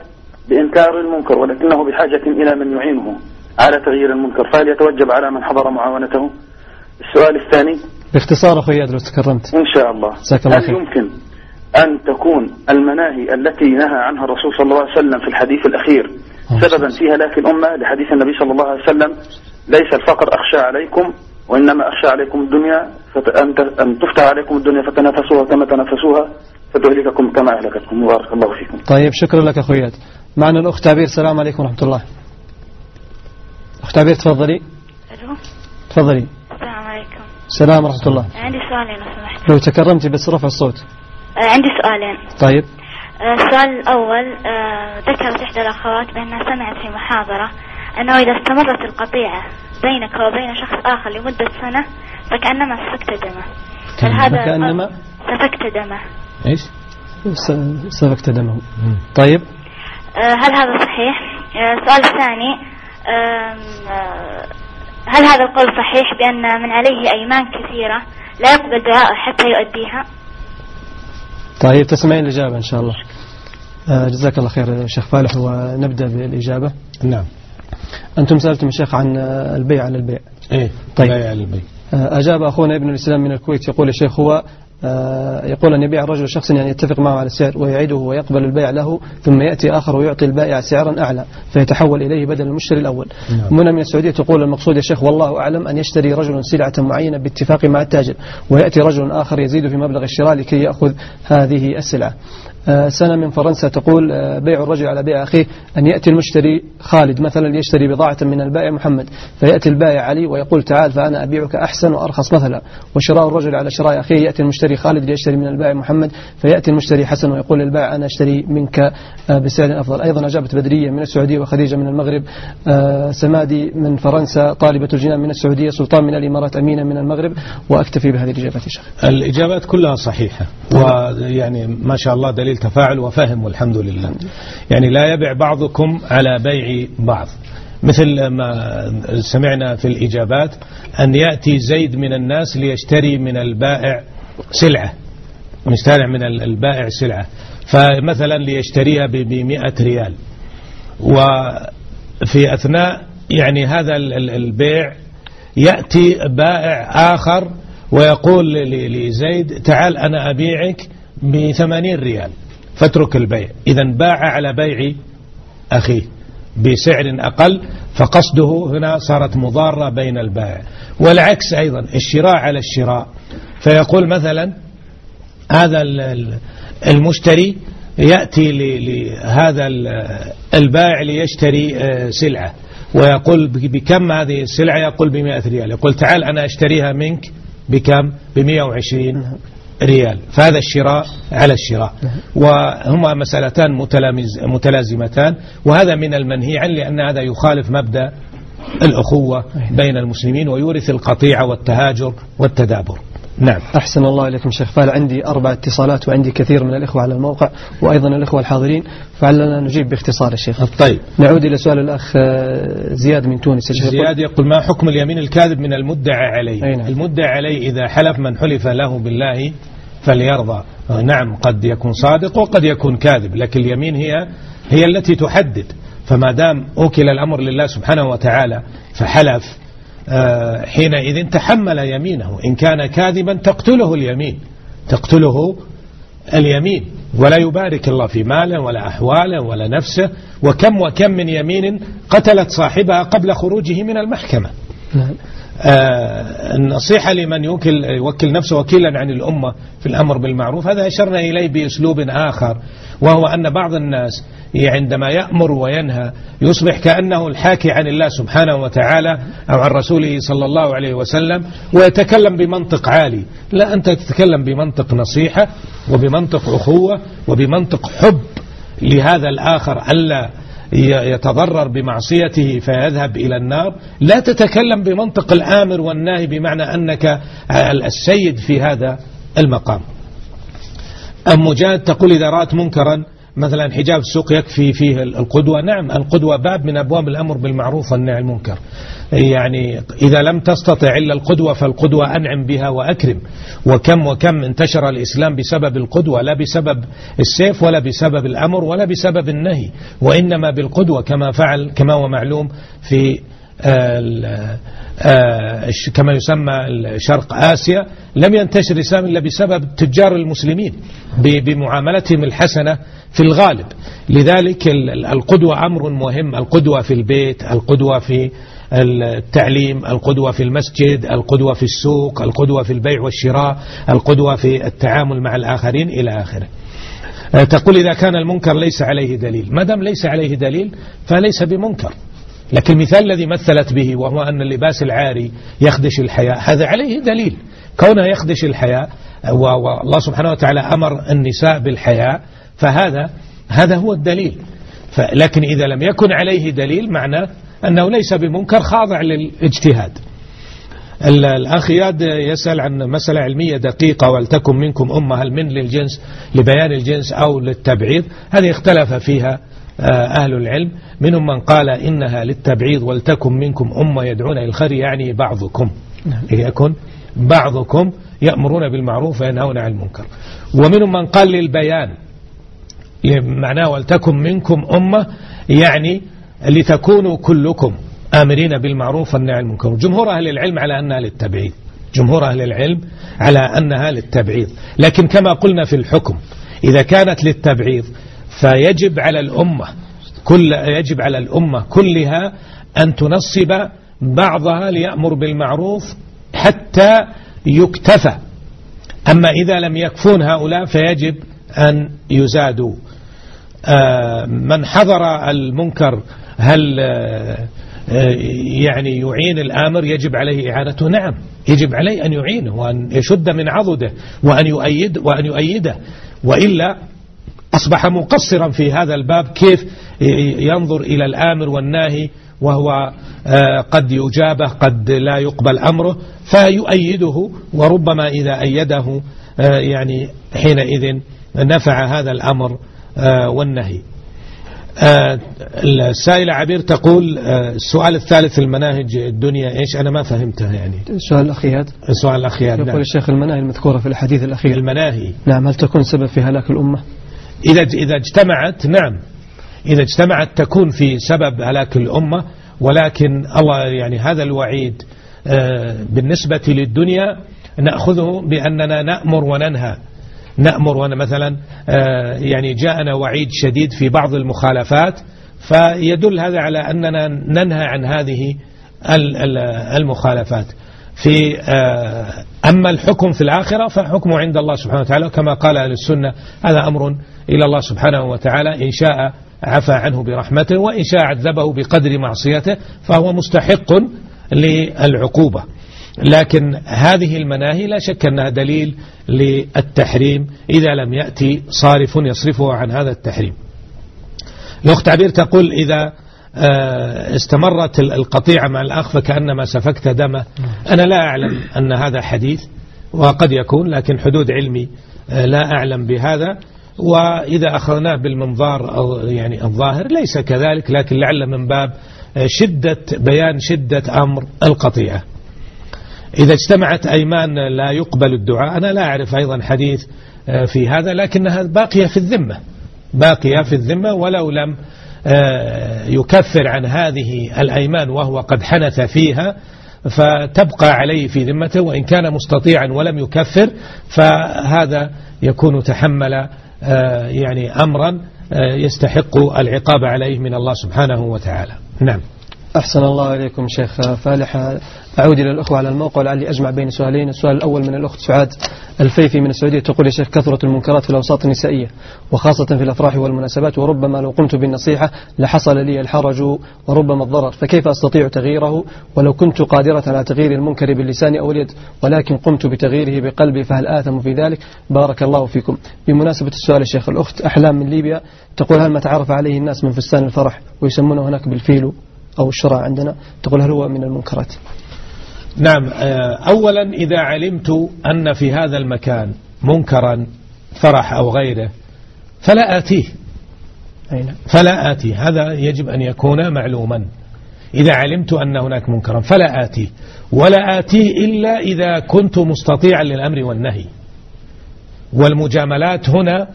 بإنكار المنكر ولكنه بحاجة إلى من يعينه على تغيير المنكر. فهل يتوجب على من حضر معاونته؟ السؤال الثاني. باختصار أخوي لو تكرمت. إن شاء الله. هل خير. يمكن أن تكون المناهي التي نهى عنها الرسول صلى الله عليه وسلم في الحديث الأخير سببا في هلاك الأمة لحديث النبي صلى الله عليه وسلم ليس الفقر أخشى عليكم وإنما أخشى عليكم الدنيا. أن... تفتح عليكم الدنيا فتنافسوها كما تنافسوها فتهلككم كما أهلكتكم. بارك الله فيكم. طيب شكرا لك أخوي إياد معنا الأخت عبير السلام عليكم ورحمة الله. أخت عبير تفضلي. ألو. ألو تفضلي. السلام عليكم. السلام ورحمة الله. عندي سؤالين لو سمحت. لو تكرمتي بس رفع الصوت. آه، عندي سؤالين. طيب. آه، السؤال الأول آه، ذكرت إحدى الأخوات بأنها سمعت في محاضرة أنه إذا استمرت القطيعة بينك وبين شخص آخر لمدة سنة فكأنما سفكت دمه هل هذا فكأنما سفكت دمه إيش؟ س- سفكت دمه طيب هل هذا صحيح؟ السؤال الثاني هل هذا القول صحيح بأن من عليه أيمان كثيرة لا يقبل دعاءه حتى يؤديها؟ طيب تسمعين الإجابة إن شاء الله. آه، جزاك الله خير شيخ فالح ونبدأ بالإجابة. نعم. أنتم سألتم الشيخ عن آه، البيع على البيع. إيه طيب. بيع البيع. آه، أجاب أخونا ابن الإسلام من الكويت يقول يا شيخ هو آه، يقول أن يبيع الرجل شخص يعني يتفق معه على السعر ويعيده ويقبل البيع له ثم يأتي آخر ويعطي البائع سعرا أعلى فيتحول إليه بدل المشتري الأول نعم. منى من السعودية تقول المقصود يا شيخ والله أعلم أن يشتري رجل سلعة معينة باتفاق مع التاجر ويأتي رجل آخر يزيد في مبلغ الشراء لكي يأخذ هذه السلعة آه، سنة من فرنسا تقول آه، بيع الرجل على بيع أخيه أن يأتي المشتري خالد مثلا ليشتري بضاعة من البائع محمد فيأتي البائع علي ويقول تعال فأنا أبيعك أحسن وأرخص مثلا وشراء الرجل على شراء أخيه يأتي المشتري خالد ليشتري من البائع محمد فيأتي المشتري حسن ويقول للبائع أنا أشتري منك آه، بسعر أفضل. أيضا أجابت بدرية من السعودية وخديجة من المغرب آه، سمادي من فرنسا طالبة الجنان من السعودية سلطان من الإمارات أمينة من المغرب وأكتفي بهذه الإجابات يا شيخ. الإجابات كلها صحيحة ويعني ما شاء الله دليل تفاعل وفهم والحمد لله. يعني لا يبع بعضكم على بيع بعض. مثل ما سمعنا في الإجابات أن يأتي زيد من الناس ليشتري من البائع سلعة. يشتري من البائع سلعة. فمثلا ليشتريها بمئة ريال. وفي أثناء يعني هذا ال- ال- البيع يأتي بائع آخر ويقول لزيد تعال أنا أبيعك بثمانين ريال. فاترك البيع. إذا باع على بيع أخيه بسعر أقل فقصده هنا صارت مضارة بين البائع. والعكس أيضا الشراء على الشراء. فيقول مثلا هذا ال- ال- المشتري يأتي لهذا ال- البائع ليشتري آه، سلعة. ويقول بكم هذه السلعة؟ يقول بمئة ريال. يقول تعال أنا أشتريها منك بكم؟ بمئة وعشرين. ريال. فهذا الشراء على الشراء. وهما مسألتان متلازمتان. وهذا من المنهي عنه لأن هذا يخالف مبدأ الأخوة بين المسلمين ويورث القطيعة والتهاجر والتدابر. نعم. أحسن الله إليكم شيخ. فال عندي أربع اتصالات وعندي كثير من الإخوة على الموقع وأيضا الإخوة الحاضرين. فعلنا نجيب باختصار يا شيخ. طيب. نعود إلى سؤال الأخ آه، زياد من تونس. يا شيخ يقول- زياد يقول ما حكم اليمين الكاذب من المدعى عليه؟ نعم. المدعى عليه إذا حلف من حلف له بالله فليرضى. آه، نعم قد يكون صادق وقد يكون كاذب لكن اليمين هي هي التي تحدد. فما دام أوكل الأمر لله سبحانه وتعالى فحلف حينئذ تحمل يمينه. إن كان كاذبا تقتله اليمين. تقتله اليمين. ولا يبارك الله في ماله ولا أحواله ولا نفسه. وكم وكم من يمين قتلت صاحبها قبل خروجه من المحكمة. نعم. آه، النصيحة لمن يوكل, يوكل نفسه وكيلا عن الأمة في الأمر بالمعروف هذا أشرنا إليه بأسلوب آخر وهو أن بعض الناس عندما يأمر وينهى يصبح كأنه الحاكي عن الله سبحانه وتعالى أو عن رسوله صلى الله عليه وسلم ويتكلم بمنطق عالي. لا أنت تتكلم بمنطق نصيحة وبمنطق أخوة وبمنطق حب لهذا الآخر ألا يتضرر بمعصيته فيذهب إلى النار. لا تتكلم بمنطق الآمر والناهي بمعنى أنك السيد في هذا المقام. أم مجاد تقول إذا رأت منكرا مثلا حجاب السوق يكفي فيه القدوة. نعم القدوة باب من أبواب الأمر بالمعروف والنهي عن المنكر. يعني إذا لم تستطع إلا القدوة فالقدوة أنعم بها وأكرم. وكم وكم انتشر الإسلام بسبب القدوة لا بسبب السيف ولا بسبب الأمر ولا بسبب النهي وإنما بالقدوة كما فعل كما هو معلوم في كما يسمى شرق آسيا لم ينتشر الإسلام إلا بسبب تجار المسلمين بمعاملتهم الحسنة في الغالب. لذلك ال- ال- القدوة أمر مهم. القدوة في البيت القدوة في التعليم القدوة في المسجد القدوة في السوق القدوة في البيع والشراء القدوة في التعامل مع الآخرين إلى آخره. آه، تقول إذا كان المنكر ليس عليه دليل. ما دام ليس عليه دليل فليس بمنكر. لكن المثال الذي مثلت به وهو أن اللباس العاري يخدش الحياء. هذا عليه دليل. كونه يخدش الحياء والله سبحانه وتعالى أمر النساء بالحياء فهذا هذا هو الدليل. لكن إذا لم يكن عليه دليل معناه أنه ليس بمنكر خاضع للاجتهاد. الأخ ياد يسأل عن مسألة علمية دقيقة ولتكن منكم أمة هل من للجنس لبيان الجنس أو للتبعيض؟ هذه اختلف فيها. أهل العلم. منهم من قال إنها للتبعيض ولتكن منكم أمة يدعون إلى الخير يعني بعضكم. نعم. يكن بعضكم يأمرون بالمعروف وينهون عن المنكر. ومنهم من قال للبيان معناه ولتكن منكم أمة يعني لتكونوا كلكم آمرين بالمعروف والنهي عن المنكر. جمهور أهل العلم على أنها للتبعيض. جمهور أهل العلم على أنها للتبعيض. لكن كما قلنا في الحكم إذا كانت للتبعيض فيجب على الأمة كل يجب على الأمة كلها أن تنصب بعضها ليأمر بالمعروف حتى يكتفى. أما إذا لم يكفون هؤلاء فيجب أن يزادوا. آه، من حضر المنكر هل آه، آه، يعني يعين الآمر؟ يجب عليه إعانته؟ نعم يجب عليه أن يعينه وأن يشد من عضده وأن يؤيد وأن يؤيده. وإلا أصبح مقصرا في هذا الباب كيف ينظر إلى الآمر والناهي وهو قد يجابه قد لا يقبل أمره فيؤيده وربما إذا أيده يعني حينئذ نفع هذا الأمر آه، والنهي. آه، السائلة عبير تقول آه، السؤال الثالث في المناهج الدنيا إيش؟ أنا ما فهمتها يعني. السؤال الأخير. السؤال الأخير يقول نعم. الشيخ المناهي المذكورة في الحديث الأخير. المناهي. نعم هل تكون سبب في هلاك الأمة؟ إذا إذا اجتمعت نعم. إذا اجتمعت تكون في سبب هلاك الأمة ولكن الله يعني هذا الوعيد بالنسبة للدنيا نأخذه بأننا نأمر وننهى. نأمر وأنا مثلا آه، يعني جاءنا وعيد شديد في بعض المخالفات فيدل هذا على أننا ننهى عن هذه المخالفات. في آه، أما الحكم في الآخرة فحكمه عند الله سبحانه وتعالى كما قال أهل السنة هذا أمر إلى الله سبحانه وتعالى إن شاء عفى عنه برحمته وإن شاء عذبه بقدر معصيته فهو مستحق للعقوبة. لكن هذه المناهي لا شك أنها دليل للتحريم إذا لم يأتي صارف يصرفه عن هذا التحريم. الأخت عبير تقول إذا استمرت القطيعة مع الأخ فكأنما سفكت دمه أنا لا أعلم أن هذا حديث وقد يكون لكن حدود علمي آه، لا أعلم بهذا. وإذا أخذناه بالمنظار أو يعني الظاهر ليس كذلك لكن لعل من باب آه، شدة بيان شدة أمر القطيعة. إذا اجتمعت أيمان لا يقبل الدعاء أنا لا أعرف أيضا حديث آه، في هذا لكنها باقية في الذمة. باقية في الذمة ولو لم آه، يكفر عن هذه الأيمان وهو قد حنث فيها فتبقى عليه في ذمته وإن كان مستطيعا ولم يكفر فهذا يكون تحمل آه، يعني أمرا يستحق العقاب عليه من الله سبحانه وتعالى. نعم. أحسن الله إليكم شيخ فالح. أعود إلى الأخوة على الموقع لعلي أجمع بين سؤالين. السؤال الأول من الأخت سعاد الفيفي من السعودية تقول يا شيخ كثرة المنكرات في الأوساط النسائية وخاصة في الأفراح والمناسبات وربما لو قمت بالنصيحة لحصل لي الحرج وربما الضرر. فكيف أستطيع تغييره؟ ولو كنت قادرة على تغيير المنكر باللسان أو اليد ولكن قمت بتغييره بقلبي فهل آثم في ذلك؟ بارك الله فيكم. بمناسبة السؤال الشيخ الأخت أحلام من ليبيا تقول هل ما تعرف عليه الناس من فستان الفرح ويسمونه هناك بالفيلو؟ أو الشراء عندنا تقول هل هو من المنكرات؟ نعم آه، أولا إذا علمت أن في هذا المكان منكرا فرح أو غيره فلا آتيه. نعم. فلا آتيه. هذا يجب أن يكون معلوما. إذا علمت أن هناك منكرا فلا آتيه. ولا آتيه إلا إذا كنت مستطيعا للأمر والنهي. والمجاملات هنا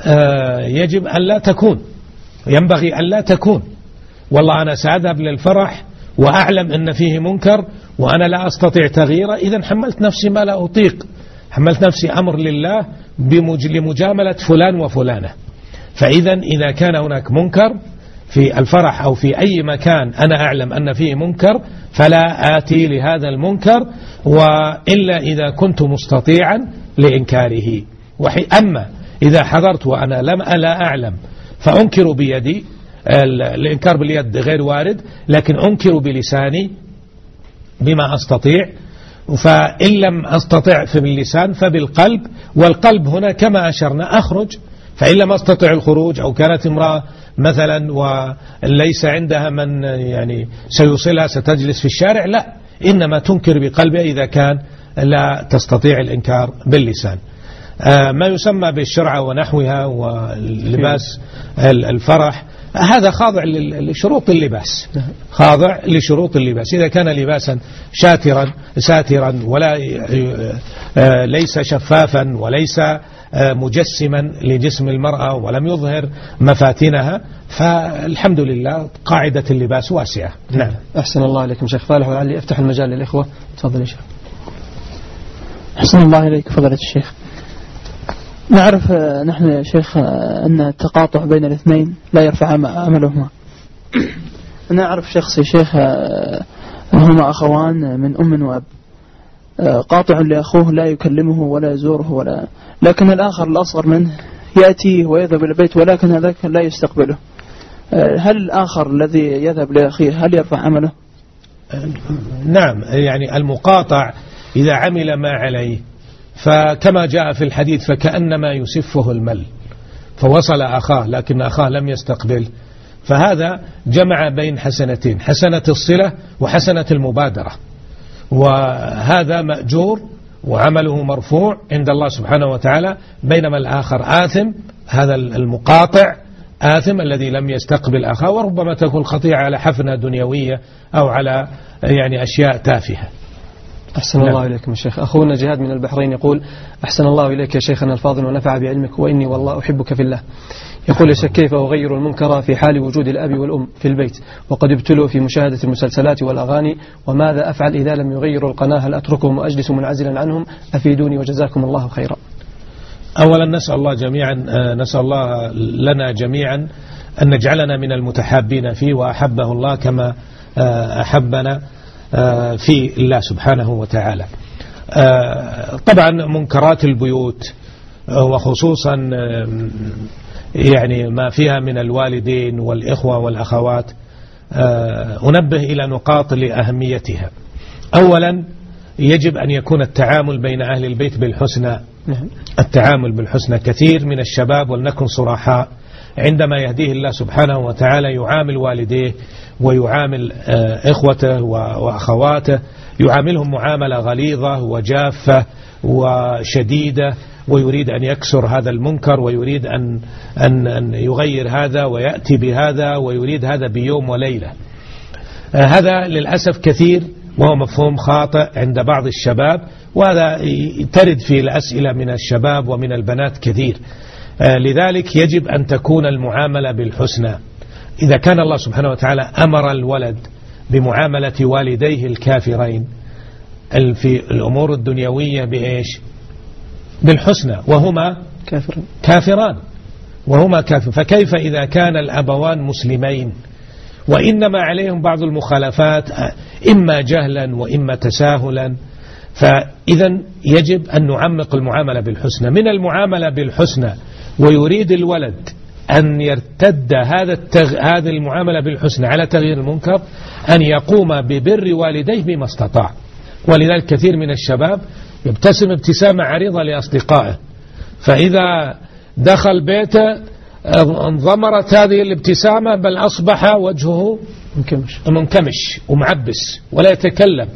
آه، يجب أن لا تكون. ينبغي أن لا تكون. والله أنا سأذهب للفرح وأعلم أن فيه منكر وأنا لا أستطيع تغييره. إذا حملت نفسي ما لا أطيق. حملت نفسي أمر لله لمجاملة فلان وفلانة. فإذا إذا كان هناك منكر في الفرح أو في أي مكان أنا أعلم أن فيه منكر فلا آتي لهذا المنكر وإلا إذا كنت مستطيعا لإنكاره. أما إذا حضرت وأنا لم ألا أعلم فأنكر بيدي الإنكار باليد غير وارد لكن أنكر بلساني بما أستطيع. فإن لم أستطع في باللسان فبالقلب والقلب هنا كما أشرنا أخرج. فإن لم أستطع الخروج أو كانت امرأة مثلا وليس عندها من يعني سيوصلها ستجلس في الشارع لا. إنما تنكر بقلبها إذا كان لا تستطيع الإنكار باللسان. آه، ما يسمى بالشرعة ونحوها ولباس الفرح. هذا خاضع لشروط اللباس. خاضع لشروط اللباس. إذا كان لباسا شاترا ساترا ولا آه، ليس شفافا وليس آه، مجسما لجسم المرأة ولم يظهر مفاتنها فالحمد لله قاعدة اللباس واسعة. نعم. أحسن الله إليكم شيخ فالح ولعلي أفتح المجال للإخوة. تفضل يا شيخ. أحسن الله إليك فضلة الشيخ. نعرف آه، نحن يا شيخ آه، أن التقاطع بين الاثنين لا يرفع عملهما. نعرف شخص يا شيخ هما أخوان من أم وأب. قاطع لأخوه لا يكلمه ولا يزوره ولا لكن الآخر الأصغر منه يأتيه ويذهب إلى البيت ولكن هذاك لا يستقبله. هل الآخر الذي يذهب لأخيه هل يرفع عمله؟ نعم يعني المقاطع إذا عمل ما عليه فكما جاء في الحديث فكأنما يسفه المل. فوصل أخاه لكن أخاه لم يستقبل. فهذا جمع بين حسنتين حسنة الصلة وحسنة المبادرة. وهذا مأجور وعمله مرفوع عند الله سبحانه وتعالى. بينما الآخر آثم هذا المقاطع آثم الذي لم يستقبل أخاه وربما تكون خطيئة على حفنة دنيوية أو على يعني أشياء تافهة. أحسن الله نعم. إليكم يا شيخ. أخونا جهاد من البحرين يقول أحسن الله إليك يا شيخنا الفاضل ونفع بعلمك وإني والله أحبك في الله. يقول يا شيخ كيف أغير المنكر في حال وجود الأب والأم في البيت؟ وقد ابتلوا في مشاهدة المسلسلات والأغاني وماذا أفعل إذا لم يغيروا القناة هل أتركهم وأجلس منعزلا عنهم؟ أفيدوني وجزاكم الله خيرا. أولا نسأل الله جميعا آه، نسأل الله لنا جميعا أن نجعلنا من المتحابين فيه وأحبه الله كما آه، أحبنا. في الله سبحانه وتعالى. طبعا منكرات البيوت وخصوصا يعني ما فيها من الوالدين والإخوة والأخوات آه، أنبه إلى نقاط لأهميتها. أولا يجب أن يكون التعامل بين أهل البيت بالحسنى. نعم. التعامل بالحسنى كثير من الشباب ولنكن صراحاء عندما يهديه الله سبحانه وتعالى يعامل والديه ويعامل آه، إخوته وأخواته يعاملهم معاملة غليظة وجافة وشديدة ويريد أن يكسر هذا المنكر ويريد أن, أن, أن يغير هذا ويأتي بهذا ويريد هذا بيوم وليلة. آه، هذا للأسف كثير وهو مفهوم خاطئ عند بعض الشباب وهذا ترد في الأسئلة من الشباب ومن البنات كثير. لذلك يجب أن تكون المعاملة بالحسنى. إذا كان الله سبحانه وتعالى أمر الولد بمعاملة والديه الكافرين في الأمور الدنيوية بإيش؟ بالحسنى. وهما كافران كافران. وهما كافر فكيف إذا كان الأبوان مسلمين؟ وإنما عليهم بعض المخالفات إما جهلا وإما تساهلا. فإذا يجب أن نعمق المعاملة بالحسنى. من المعاملة بالحسنى ويريد الولد أن يرتد هذا التغ... هذه المعاملة بالحسنى على تغيير المنكر أن يقوم ببر والديه بما استطاع. ولذلك كثير من الشباب يبتسم ابتسامة عريضة لأصدقائه. فإذا دخل بيته انضمرت هذه الابتسامة بل أصبح وجهه منكمش, منكمش ومعبس ولا يتكلم.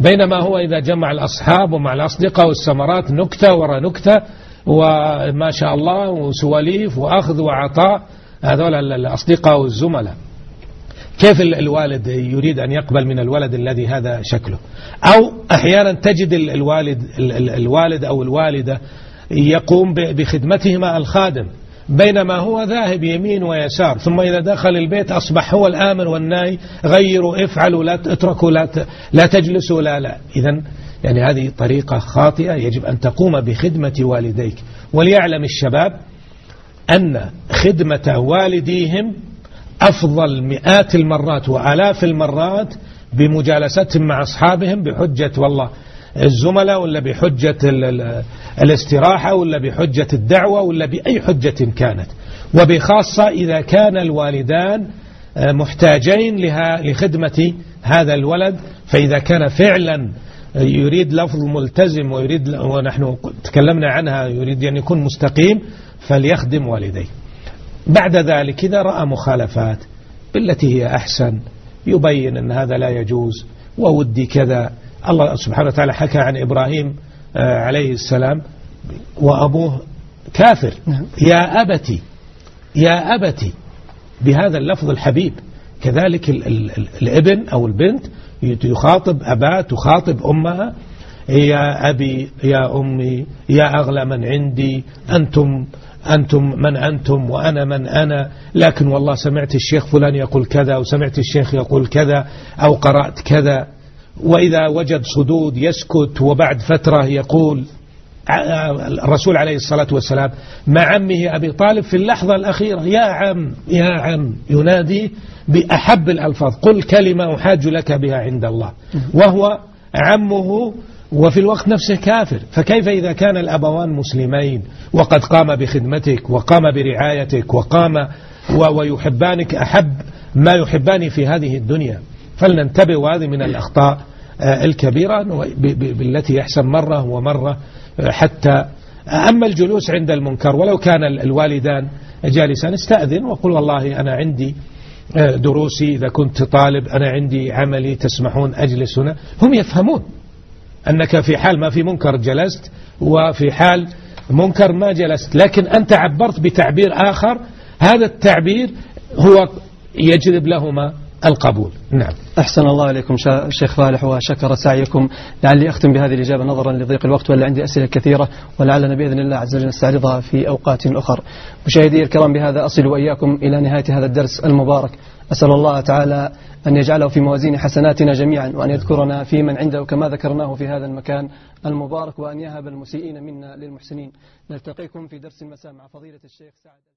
بينما هو إذا جمع الأصحاب ومع الأصدقاء والسمرات نكتة وراء نكتة وما شاء الله وسواليف وأخذ وعطاء. هذول الأصدقاء والزملاء. كيف الوالد يريد أن يقبل من الولد الذي هذا شكله؟ أو أحيانا تجد الوالد الوالد أو الوالدة يقوم بخدمتهما الخادم بينما هو ذاهب يمين ويسار ثم إذا دخل البيت أصبح هو الآمر والناهي غيروا افعلوا لا اتركوا لا, لا تجلسوا لا لا. إذا يعني هذه طريقة خاطئة يجب أن تقوم بخدمة والديك. وليعلم الشباب أن خدمة والديهم أفضل مئات المرات وآلاف المرات بمجالستهم مع أصحابهم بحجة والله الزملاء ولا بحجة الاستراحة ولا بحجة الدعوة ولا بأي حجة كانت. وبخاصة إذا كان الوالدان آه، محتاجين لها لخدمة هذا الولد فإذا كان فعلا يريد لفظ ملتزم ويريد ونحن تكلمنا عنها يريد أن يكون مستقيم فليخدم والديه. بعد ذلك إذا رأى مخالفات بالتي هي أحسن يبين أن هذا لا يجوز وودي كذا. الله سبحانه وتعالى حكى عن إبراهيم آه، عليه السلام وأبوه كافر. نعم. يا أبتي يا أبتي بهذا اللفظ الحبيب. كذلك ال ال ال الابن أو البنت يخاطب أباه تخاطب أمها. يا أبي يا أمي يا أغلى من عندي أنتم أنتم من أنتم وأنا من أنا. لكن والله سمعت الشيخ فلان يقول كذا وسمعت الشيخ يقول كذا أو قرأت كذا. وإذا وجد صدود يسكت وبعد فترة يقول الرسول عليه الصلاة والسلام مع عمه أبي طالب في اللحظة الأخيرة. يا عم يا عم ينادي بأحب الألفاظ. قل كلمة أحاج لك بها عند الله. وهو عمه وفي الوقت نفسه كافر. فكيف إذا كان الأبوان مسلمين؟ وقد قام بخدمتك وقام برعايتك وقام ويحبانك أحب ما يحبان في هذه الدنيا. فلننتبه وهذه من الأخطاء. الكبيرة بالتي يحسن مرة ومرة آه، حتى أما الجلوس عند المنكر ولو كان الوالدان جالسان استأذن وقل والله أنا عندي آه، دروسي إذا كنت طالب أنا عندي عملي تسمحون أجلس هنا هم يفهمون أنك في حال ما في منكر جلست وفي حال منكر ما جلست. لكن أنت عبرت بتعبير آخر هذا التعبير هو يجلب لهما القبول. نعم. أحسن الله إليكم شيخ فالح وشكر سعيكم. لعلي أختم بهذه الإجابة نظرا لضيق الوقت ولا عندي أسئلة كثيرة ولعلنا بإذن الله عز وجل نستعرضها في أوقات أخر. مشاهدي الكرام بهذا أصل وإياكم إلى نهاية هذا الدرس المبارك. أسأل الله تعالى أن يجعله في موازين حسناتنا جميعا وأن يذكرنا في من عنده كما ذكرناه في هذا المكان المبارك وأن يهب المسيئين منا للمحسنين. نلتقيكم في درس المساء مع فضيلة الشيخ سعد.